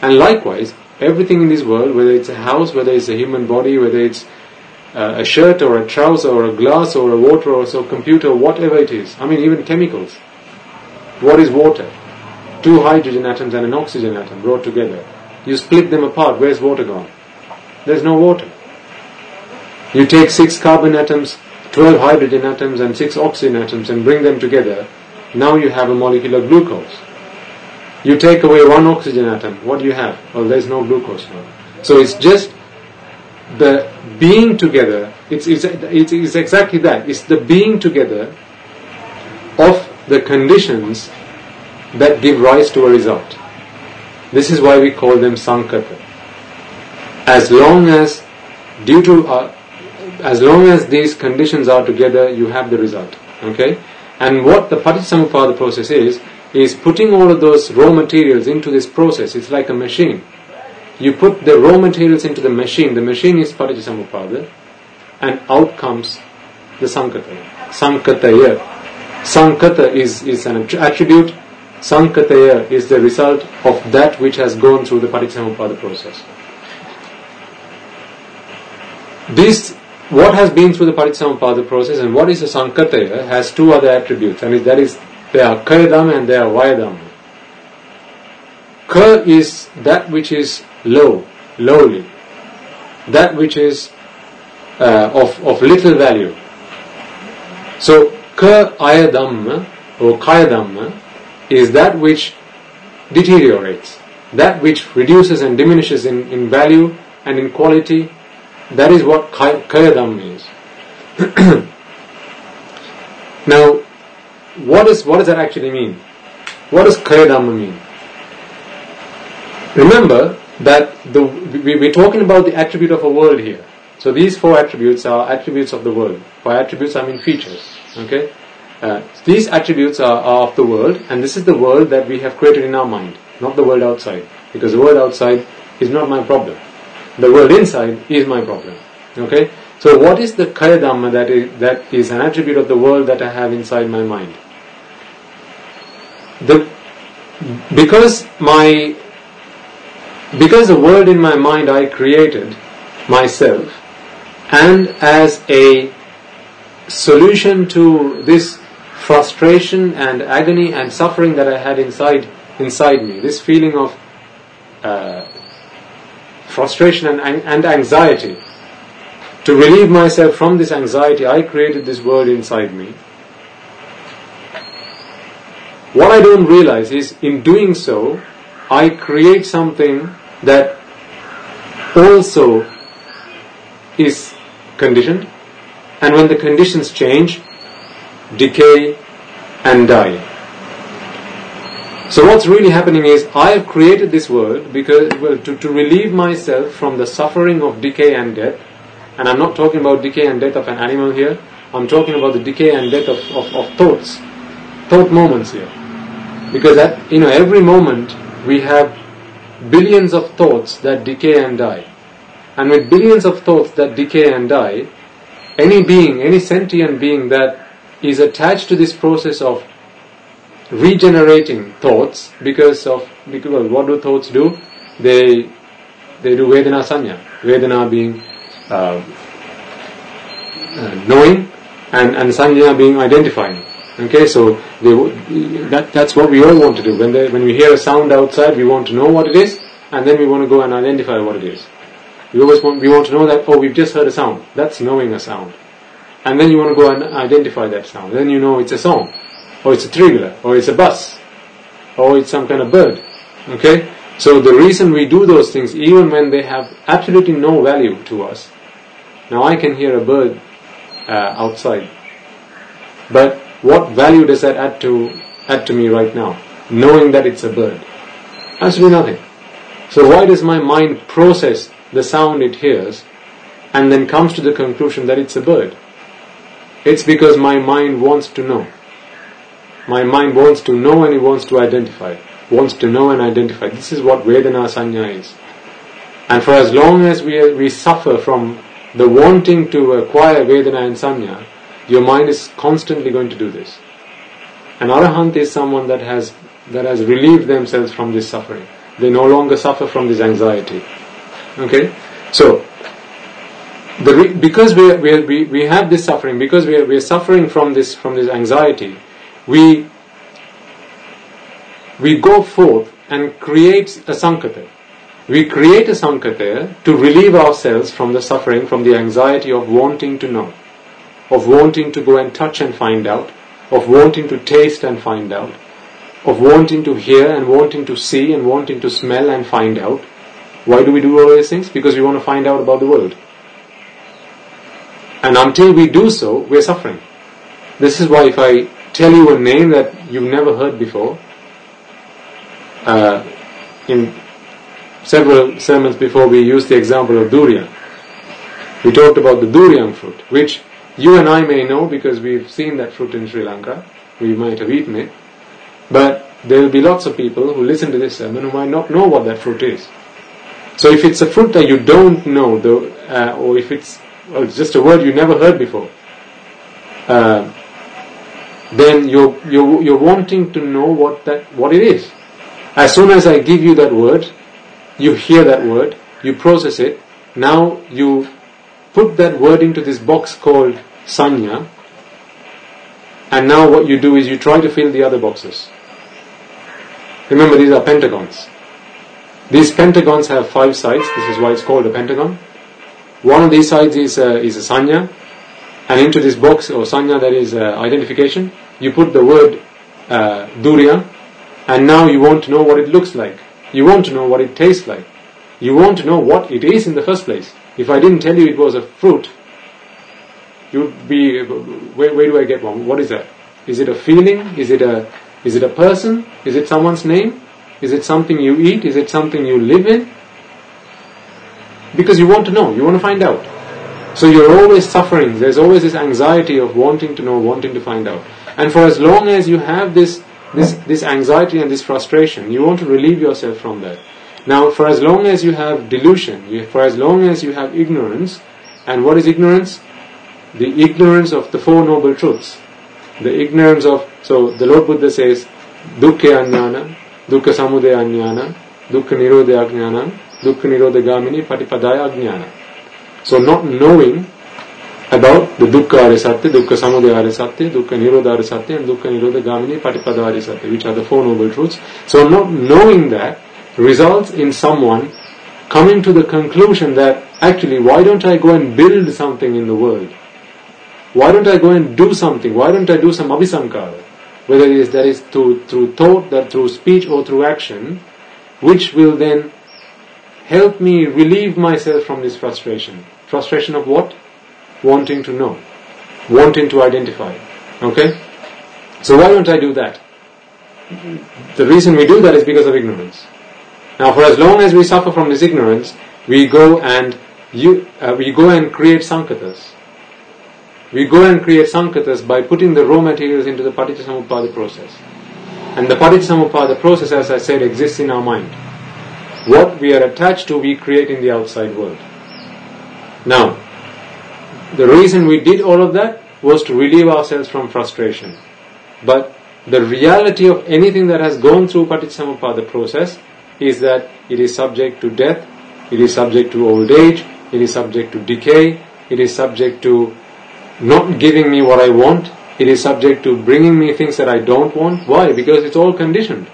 And likewise, everything in this world, whether it's a house, whether it's a human body, whether it's uh, a shirt or a trouser or a glass or a water or a computer, whatever it is. I mean, even chemicals. What is water? Two hydrogen atoms and an oxygen atom brought together. You split them apart, where's water gone? There's no water. You take six carbon atoms, 12 hydrogen atoms and six oxygen atoms and bring them together. Now you have a molecule of glucose. You take away one oxygen atom, what do you have? Well, there's no glucose now. So it's just the being together, it's, it's, it's exactly that. It's the being together of the conditions that give rise to a result. This is why we call them sankata. As long as, due to, uh, as long as these conditions are together, you have the result. Okay? And what the Paticca process is, is putting all of those raw materials into this process. It's like a machine you put the raw materials into the machine, the machine is Paticca and out comes the Sankataya. Sankataya. Sankata is, is an attribute, Sankataya is the result of that which has gone through the Paticca process. This, what has been through the Paticca process and what is the Sankataya has two other attributes, and that is they are Kayadam and they are Vayadam. Ka is that which is low, lowly, that which is uh, of, of little value. So, ka ayadamma or kayadamma is that which deteriorates, that which reduces and diminishes in, in value and in quality. That is what kayadam is. Now, what is what does that actually mean? What does Kaya Dhamma mean? Remember that the, we, we're talking about the attribute of a world here. So these four attributes are attributes of the world. By attributes, I mean features. Okay. Uh, these attributes are, are of the world, and this is the world that we have created in our mind, not the world outside. Because the world outside is not my problem. The world inside is my problem. Okay? So what is the Kaya Dhamma that is, that is an attribute of the world that I have inside my mind? The, because my, because the world in my mind I created myself, and as a solution to this frustration and agony and suffering that I had inside inside me, this feeling of uh, frustration and, and anxiety. To relieve myself from this anxiety, I created this word inside me. What I don't realize is, in doing so, I create something that also is conditioned, and when the conditions change, decay and die. So what's really happening is I have created this world because well, to, to relieve myself from the suffering of decay and death. And I'm not talking about decay and death of an animal here. I'm talking about the decay and death of, of, of thoughts, thought moments here. Because at you know every moment we have billions of thoughts that decay and die. And with billions of thoughts that decay and die, any being, any sentient being that is attached to this process of regenerating thoughts because of because well, what do thoughts do? They they do Vedana Sanya. Vedana being uh, uh, knowing and, and Sanya being identifying. Okay, so they, that, that's what we all want to do. When, they, when we hear a sound outside, we want to know what it is, and then we want to go and identify what it is. We always want, we want to know that, oh, we've just heard a sound. That's knowing a sound. And then you want to go and identify that sound. Then you know it's a song or it's a three-wheeler, or it's a bus, or it's some kind of bird. Okay? So the reason we do those things, even when they have absolutely no value to us, now I can hear a bird uh, outside, but what value does that add to add to me right now? Knowing that it's a bird, absolutely nothing. So why does my mind process the sound it hears, and then comes to the conclusion that it's a bird? It's because my mind wants to know. My mind wants to know and it wants to identify. Wants to know and identify. This is what Vedana Sanya is. And for as long as we, we suffer from the wanting to acquire Vedana and Sanya, your mind is constantly going to do this. An Arahant is someone that has, that has relieved themselves from this suffering. They no longer suffer from this anxiety. Okay? So, the, because we, we, we, have this suffering, because we are, we are suffering from this, from this anxiety, we we go forth and create a sankata. We create a sankata to relieve ourselves from the suffering, from the anxiety of wanting to know, of wanting to go and touch and find out, of wanting to taste and find out, of wanting to hear and wanting to see and wanting to smell and find out. Why do we do all these things? Because we want to find out about the world. And until we do so, we're suffering. This is why if I tell you a name that you've never heard before. Uh, in several sermons before, we used the example of durian. We talked about the durian fruit, which you and I may know because we've seen that fruit in Sri Lanka. We might have eaten it. But there will be lots of people who listen to this sermon who might not know what that fruit is. So if it's a fruit that you don't know, though, uh, or if it's, it's just a word you never heard before, uh, then you're, you're, you're wanting to know what that, what it is. As soon as I give you that word, you hear that word, you process it, now you put that word into this box called sanya, and now what you do is you try to fill the other boxes. Remember, these are pentagons. These pentagons have five sides. This is why it's called a pentagon. One of these sides is a, is a sanya, and into this box or sanya that is uh, identification, you put the word uh, durian, and now you want to know what it looks like. You want to know what it tastes like. You want to know what it is in the first place. If I didn't tell you it was a fruit, you'd be, where, where do I get one? What is that? Is it a feeling? Is it a, is it a person? Is it someone's name? Is it something you eat? Is it something you live in? Because you want to know, you want to find out. So you're always suffering. There's always this anxiety of wanting to know, wanting to find out. And for as long as you have this, this, this anxiety and this frustration, you want to relieve yourself from that. Now, for as long as you have delusion, for as long as you have ignorance, and what is ignorance? The ignorance of the Four Noble Truths. The ignorance of, so the Lord Buddha says, dukkha anyana, dukkha samudaya anyana, dukkha nirodha ajnana, dukkha nirodha gamini patipadaya ajnana. So not knowing about the dukkha arisatya, dukkha samudaya arisatya, dukkha nirodha arisatya, and dukkha nirodha gamini patipada arisatya, which are the Four Noble Truths. So not knowing that results in someone coming to the conclusion that actually, why don't I go and build something in the world? Why don't I go and do something? Why don't I do some abhisankara? Whether it is that is through, through thought, that through speech or through action, which will then help me relieve myself from this frustration. Frustration of what? Wanting to know. Wanting to identify. Okay? So why don't I do that? The reason we do that is because of ignorance. Now, for as long as we suffer from this ignorance, we go and you, uh, we go and create sankatas. We go and create sankatas by putting the raw materials into the paticca process. And the paticca process, as I said, exists in our mind. What we are attached to, we create in the outside world. Now, the reason we did all of that was to relieve ourselves from frustration. But the reality of anything that has gone through paticca process is that it is subject to death, it is subject to old age, it is subject to decay, it is subject to not giving me what I want, it is subject to bringing me things that I don't want. Why? Because it's all conditioned.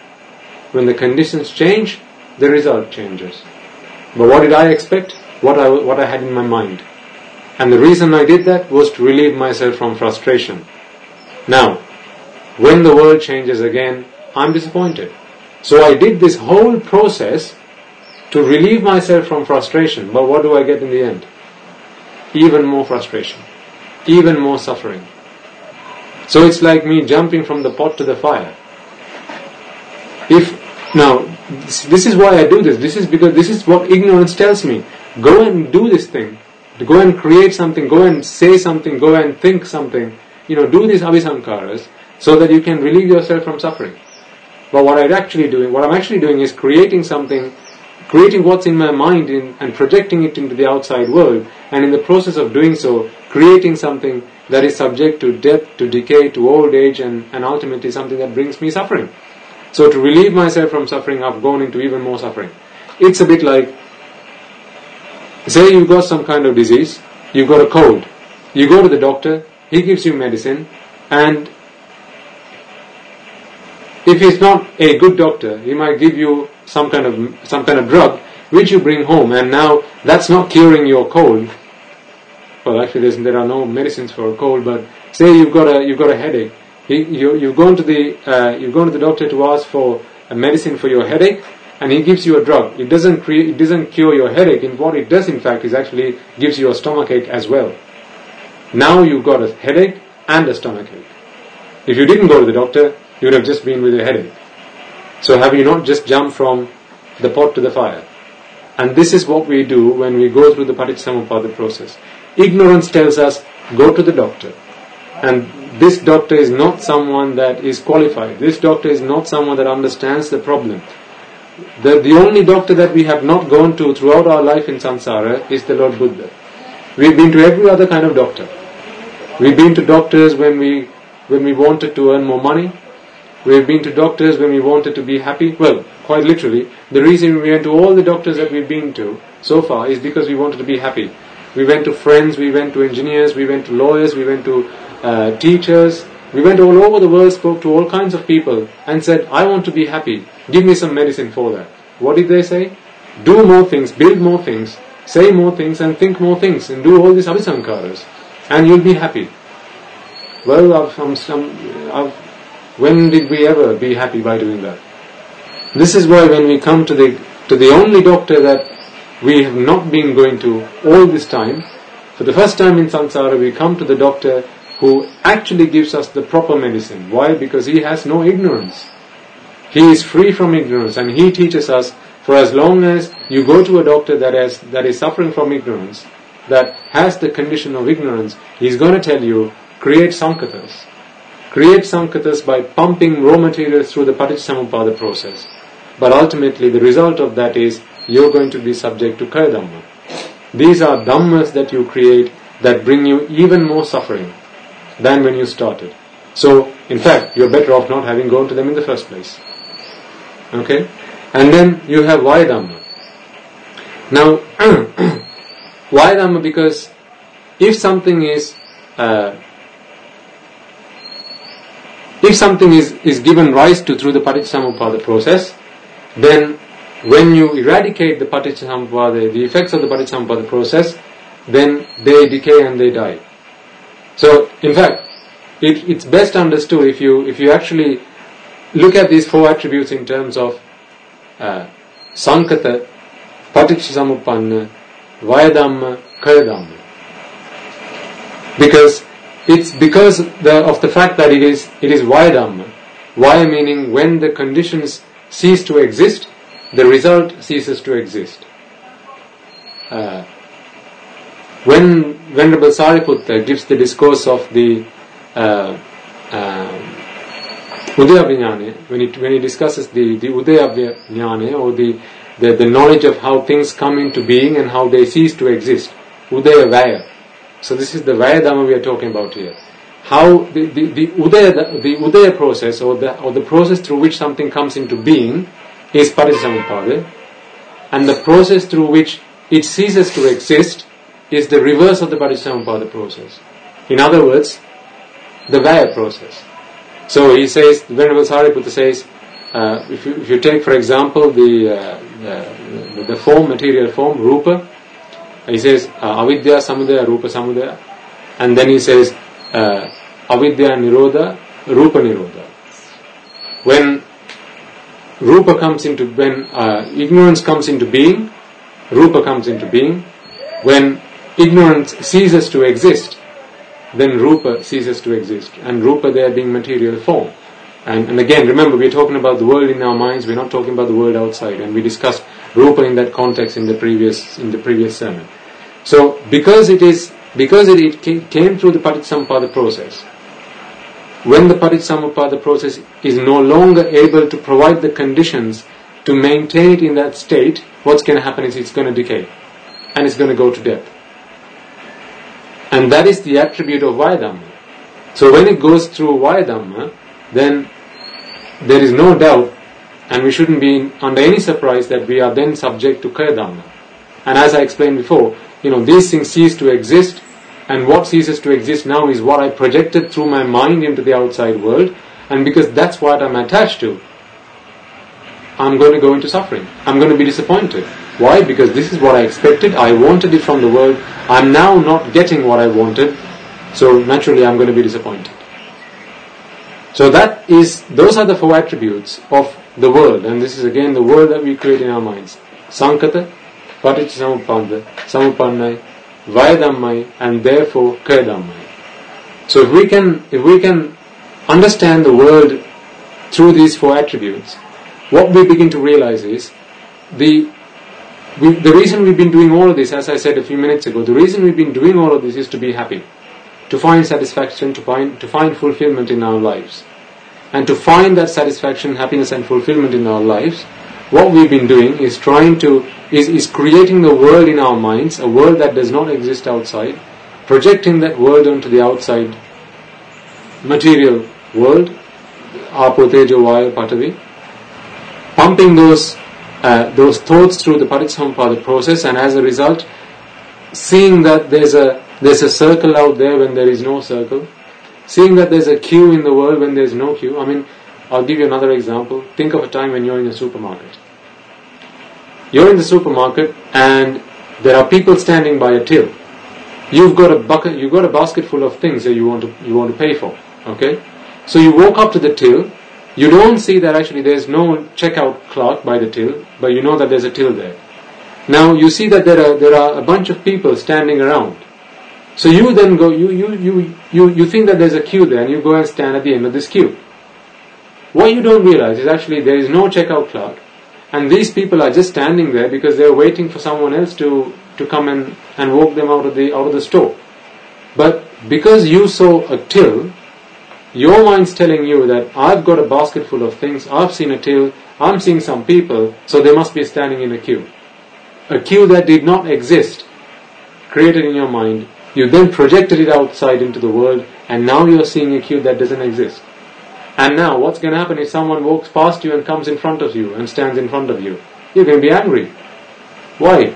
When the conditions change, the result changes. But what did I expect? What I, what I had in my mind. And the reason I did that was to relieve myself from frustration. Now, when the world changes again, I'm disappointed. So I did this whole process to relieve myself from frustration. But what do I get in the end? Even more frustration. Even more suffering. So it's like me jumping from the pot to the fire. If, now, this is why I do this. This is because this is what ignorance tells me. Go and do this thing. Go and create something. Go and say something. Go and think something. You know, do these abhisankaras so that you can relieve yourself from suffering. But what I'm actually doing, what I'm actually doing is creating something, creating what's in my mind in, and projecting it into the outside world, and in the process of doing so, creating something that is subject to death, to decay, to old age, and, and ultimately something that brings me suffering. So to relieve myself from suffering, I've gone into even more suffering. It's a bit like, say you've got some kind of disease, you've got a cold, you go to the doctor, he gives you medicine, and if he's not a good doctor, he might give you some kind of some kind of drug which you bring home, and now that's not curing your cold. Well, actually, there are no medicines for a cold, but say you've got a you've got a headache. He, you you've gone to the uh, you've gone to the doctor to ask for a medicine for your headache, and he gives you a drug. It doesn't create, it doesn't cure your headache. And what it does, in fact, is actually gives you a stomachache as well. Now you've got a headache and a stomachache. If you didn't go to the doctor, you would have just been with your headache. So have you not just jumped from the pot to the fire? And this is what we do when we go through the Paticca process. Ignorance tells us, go to the doctor. And this doctor is not someone that is qualified. This doctor is not someone that understands the problem. The, the only doctor that we have not gone to throughout our life in samsara is the Lord Buddha. We've been to every other kind of doctor. We've been to doctors when we, when we wanted to earn more money. We've been to doctors when we wanted to be happy. Well, quite literally, the reason we went to all the doctors that we've been to so far is because we wanted to be happy. We went to friends, we went to engineers, we went to lawyers, we went to uh, teachers. We went all over the world, spoke to all kinds of people, and said, I want to be happy. Give me some medicine for that. What did they say? Do more things, build more things, say more things, and think more things, and do all these abhisankaras, and you'll be happy. Well, I've, I'm, I've when did we ever be happy by doing that? This is why when we come to the to the only doctor that we have not been going to all this time, For the first time in samsara, we come to the doctor who actually gives us the proper medicine. Why? Because he has no ignorance. He is free from ignorance and he teaches us for as long as you go to a doctor that has that is suffering from ignorance, that has the condition of ignorance, he's going to tell you create sankatas. Create sankatas by pumping raw materials through the paticcasamuppada process. But ultimately the result of that is you're going to be subject to kaya dhamma. These are dhammas that you create that bring you even more suffering than when you started. So, in fact, you're better off not having gone to them in the first place. Okay? And then you have Vayadhamma. Now, Vayadhamma because if something is uh, if something is, is given rise to through the Paticcasamuppada process, then when you eradicate the Paticcasamuppada, the effects of the Paticcasamuppada process, then they decay and they die. So, in fact, it, it's best understood if you if you actually look at these four attributes in terms of uh, Sankata, Paticcasamuppanna, Vayadhamma, Kayadhamma. Because it's because the, of the fact that it is it is. Vaya meaning when the conditions cease to exist, the result ceases to exist. Uh, when Venerable Sariputta gives the discourse of the uh, uh, Udaya when he, when he discusses the, the Udaya or the, the, the knowledge of how things come into being and how they cease to exist, Udaya Vaya. So this is the Vaya Dhamma we are talking about here. How the, the, the, Udaya, the Udaya process or the, or the process through which something comes into being is Paticcasamuppada and the process through which it ceases to exist is the reverse of the Paticcasamuppada process. In other words, the Vaya process. So he says, Venerable Sariputta says, uh, if, you, if you take, for example, the, uh, the, the form, material form, rupa, he says, uh, avidya samudaya, rupa samudaya, and then he says, uh, avidya nirodha, rupa nirodha. When rupa comes into, when uh, ignorance comes into being, rupa comes into being. When ignorance ceases to exist, then rupa ceases to exist. And rupa there being material form. And, and again, remember, we're talking about the world in our minds, we're not talking about the world outside. And we discussed rupa in that context in the previous, in the previous sermon. So, because it is, because it, came through the Paticcasamuppada process, when the Paticcasamuppada process is no longer able to provide the conditions to maintain it in that state, what's going to happen is it's going to decay. And it's going to go to death. And that is the attribute of Vayadhamma. So when it goes through Vayadhamma, then there is no doubt, and we shouldn't be under any surprise that we are then subject to Kayadhamma. And as I explained before, you know, these things cease to exist, and what ceases to exist now is what I projected through my mind into the outside world, and because that's what I'm attached to, I'm going to go into suffering. I'm going to be disappointed. Why? Because this is what I expected. I wanted it from the world. I'm now not getting what I wanted. So naturally I'm going to be disappointed. So that is, those are the four attributes of the world. And this is again the world that we create in our minds. Sankata, Paticcasamuppada, Samupannai, Vayadammai, and therefore Kayadammai. So if we can, if we can understand the world through these four attributes, what we begin to realize is the we, the reason we've been doing all of this, as I said a few minutes ago, the reason we've been doing all of this is to be happy, to find satisfaction, to find to find fulfillment in our lives, and to find that satisfaction, happiness, and fulfillment in our lives. What we've been doing is trying to is, is creating the world in our minds, a world that does not exist outside, projecting that world onto the outside material world, Apo Tejo Vayu Patavi, pumping those uh, those thoughts through the Paticcasamuppada process, and as a result, seeing that there's a there's a circle out there when there is no circle, seeing that there's a queue in the world when there's no queue. I mean, I'll give you another example. Think of a time when you're in a supermarket. You're in the supermarket and there are people standing by a till. You've got a bucket, you've got a basket full of things that you want to you want to pay for. Okay, so you walk up to the till you don't see that actually there's no checkout clerk by the till, but you know that there's a till there. Now you see that there are there are a bunch of people standing around. So you then go, you, you, you, you, you think that there's a queue there and you go and stand at the end of this queue. What you don't realize is actually there is no checkout clerk and these people are just standing there because they're waiting for someone else to, to come and, and walk them out of the, out of the store. But because you saw a till, your mind's telling you that I've got a basket full of things, I've seen a till, I'm seeing some people, so they must be standing in a queue. A queue that did not exist, created in your mind, you then projected it outside into the world, and now you're seeing a queue that doesn't exist. And now, what's going to happen if someone walks past you and comes in front of you and stands in front of you? You're going to be angry. Why?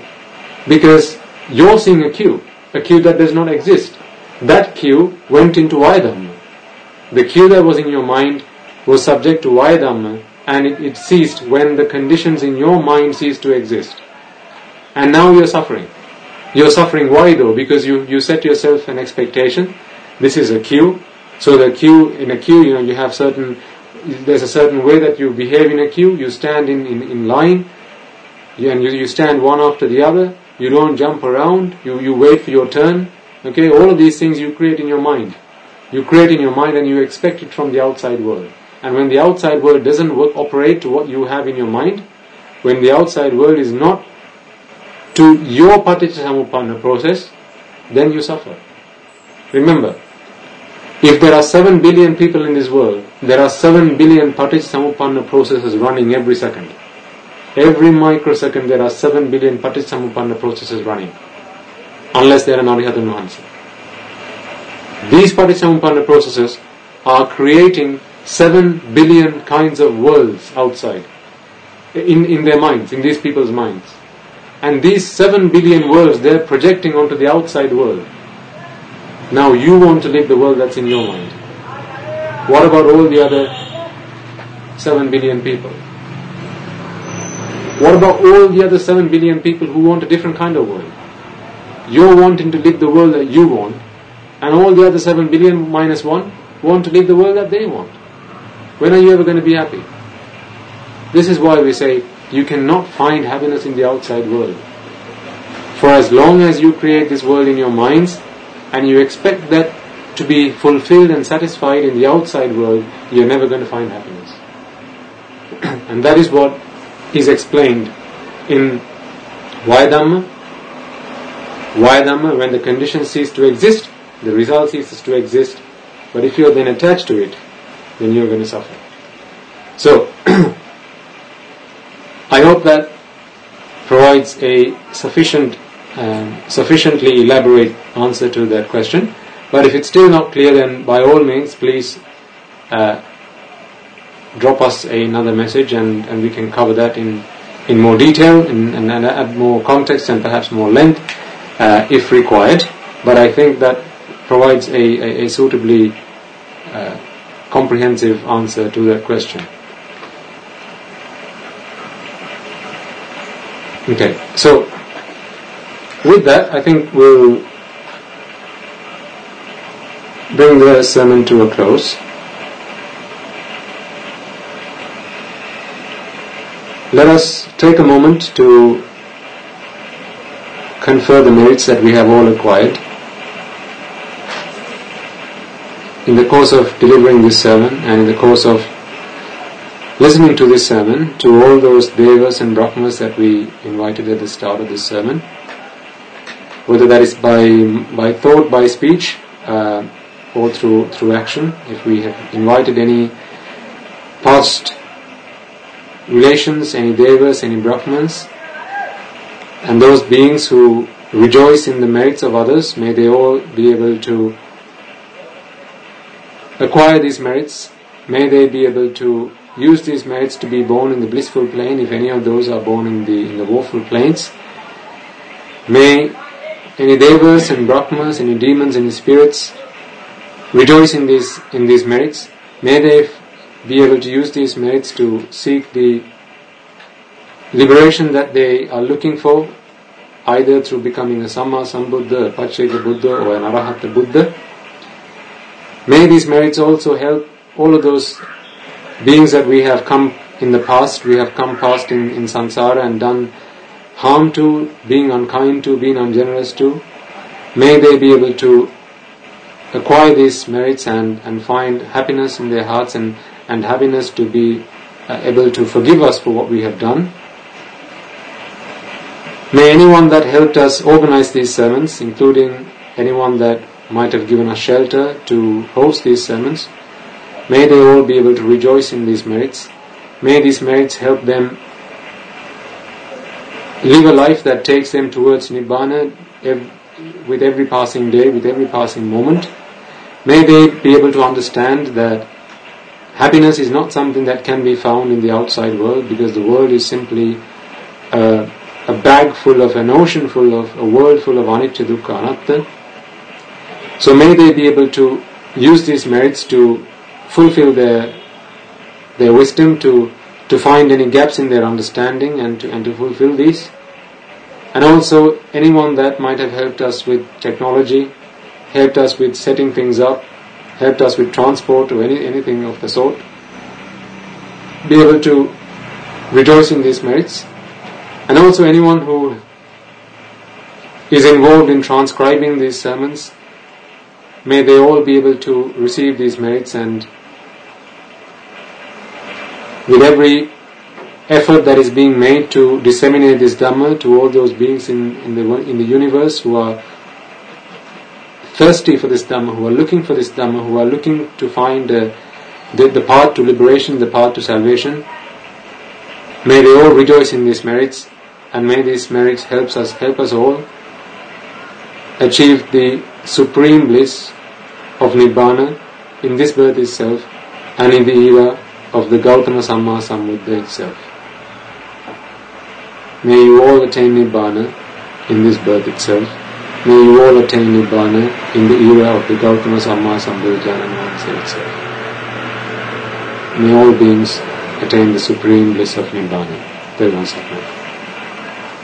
Because you're seeing a queue, a queue that does not exist. That queue went into Vayadhamma. The queue that was in your mind was subject to Vayadhamma and it, it ceased when the conditions in your mind ceased to exist. And now you're suffering. You're suffering why though? Because you, you set yourself an expectation. This is a queue. So the queue, in a queue, you know, you have certain, there's a certain way that you behave in a queue. You stand in, in, in line, and you, you stand one after the other. You don't jump around. You, you wait for your turn. Okay, all of these things you create in your mind. You create in your mind and you expect it from the outside world. And when the outside world doesn't work, operate to what you have in your mind, when the outside world is not to your paticca process, then you suffer. Remember, if there are 7 billion people in this world, there are 7 billion Paticca processes running every second. Every microsecond there are 7 billion Paticca processes running. Unless they are an Arihata. These Paticca processes are creating 7 billion kinds of worlds outside. In, in their minds, in these people's minds. And these 7 billion worlds they're projecting onto the outside world. Now you want to live the world that's in your mind. What about all the other 7 billion people? What about all the other 7 billion people who want a different kind of world? You're wanting to live the world that you want, and all the other 7 billion minus 1 want to live the world that they want. When are you ever going to be happy? This is why we say you cannot find happiness in the outside world. For as long as you create this world in your minds, and you expect that to be fulfilled and satisfied in the outside world, you're never going to find happiness. and that is what is explained in Vayadhamma. Vayadhamma, when the conditions cease to exist, the result ceases to exist. But if you're then attached to it, then you're going to suffer. So, I hope that provides a sufficient um, sufficiently elaborate answer to that question. But if it's still not clear, then by all means, please uh, drop us another message and, and we can cover that in, in more detail and, and add more context and perhaps more length uh, if required. But I think that provides a, a, a suitably uh, comprehensive answer to that question. Okay, so with that, I think we'll bring the sermon to a close. Let us take a moment to confer the merits that we have all acquired. In the course of delivering this sermon and in the course of listening to this sermon, to all those devas and brahmas that we invited at the start of this sermon, whether that is by by thought, by speech, uh, or through through action. If we have invited any past relations, any devas, any brahmans, and those beings who rejoice in the merits of others, may they all be able to acquire these merits. May they be able to use these merits to be born in the blissful plane, if any of those are born in the in the woeful planes. May any devas and brahmas, any demons, any spirits rejoice in these in these merits. May they be able to use these merits to seek the liberation that they are looking for, either through becoming a Samma Sambuddha, a Pacceka Buddha, or an Arahata Buddha. May these merits also help all of those beings that we have come in the past, we have come past in, in samsara and done harm to, being unkind to, being ungenerous to. May they be able to acquire these merits and, and find happiness in their hearts and, and happiness to be uh, able to forgive us for what we have done. May anyone that helped us organize these sermons, including anyone that might have given us shelter to host these sermons, may they all be able to rejoice in these merits. May these merits help them live a life that takes them towards Nibbana with every passing day, with every passing moment. May they be able to understand that happiness is not something that can be found in the outside world because the world is simply a, a bag full of, an ocean full of, a world full of anicca, dukkha, anatta. So may they be able to use these merits to fulfill their their wisdom, to to find any gaps in their understanding and to, and to fulfill these. And also anyone that might have helped us with technology, helped us with setting things up, helped us with transport or any, anything of the sort, be able to rejoice in these merits. And also anyone who is involved in transcribing these sermons, may they all be able to receive these merits and with every effort that is being made to disseminate this Dhamma to all those beings in, in, the, in the universe who are thirsty for this Dhamma, who are looking for this Dhamma, who are looking to find uh, the, the path to liberation, the path to salvation. May they all rejoice in these merits and may these merits help us, help us all achieve the supreme bliss of Nibbana in this birth itself and in the era of the Gautama Samma Sambuddha itself. May you all attain Nibbana in this birth itself. May you all attain Nibbana in the era of the Gautama Samma Sambuddha Janamahansa itself. May all beings attain the supreme bliss of Nibbana. Very much.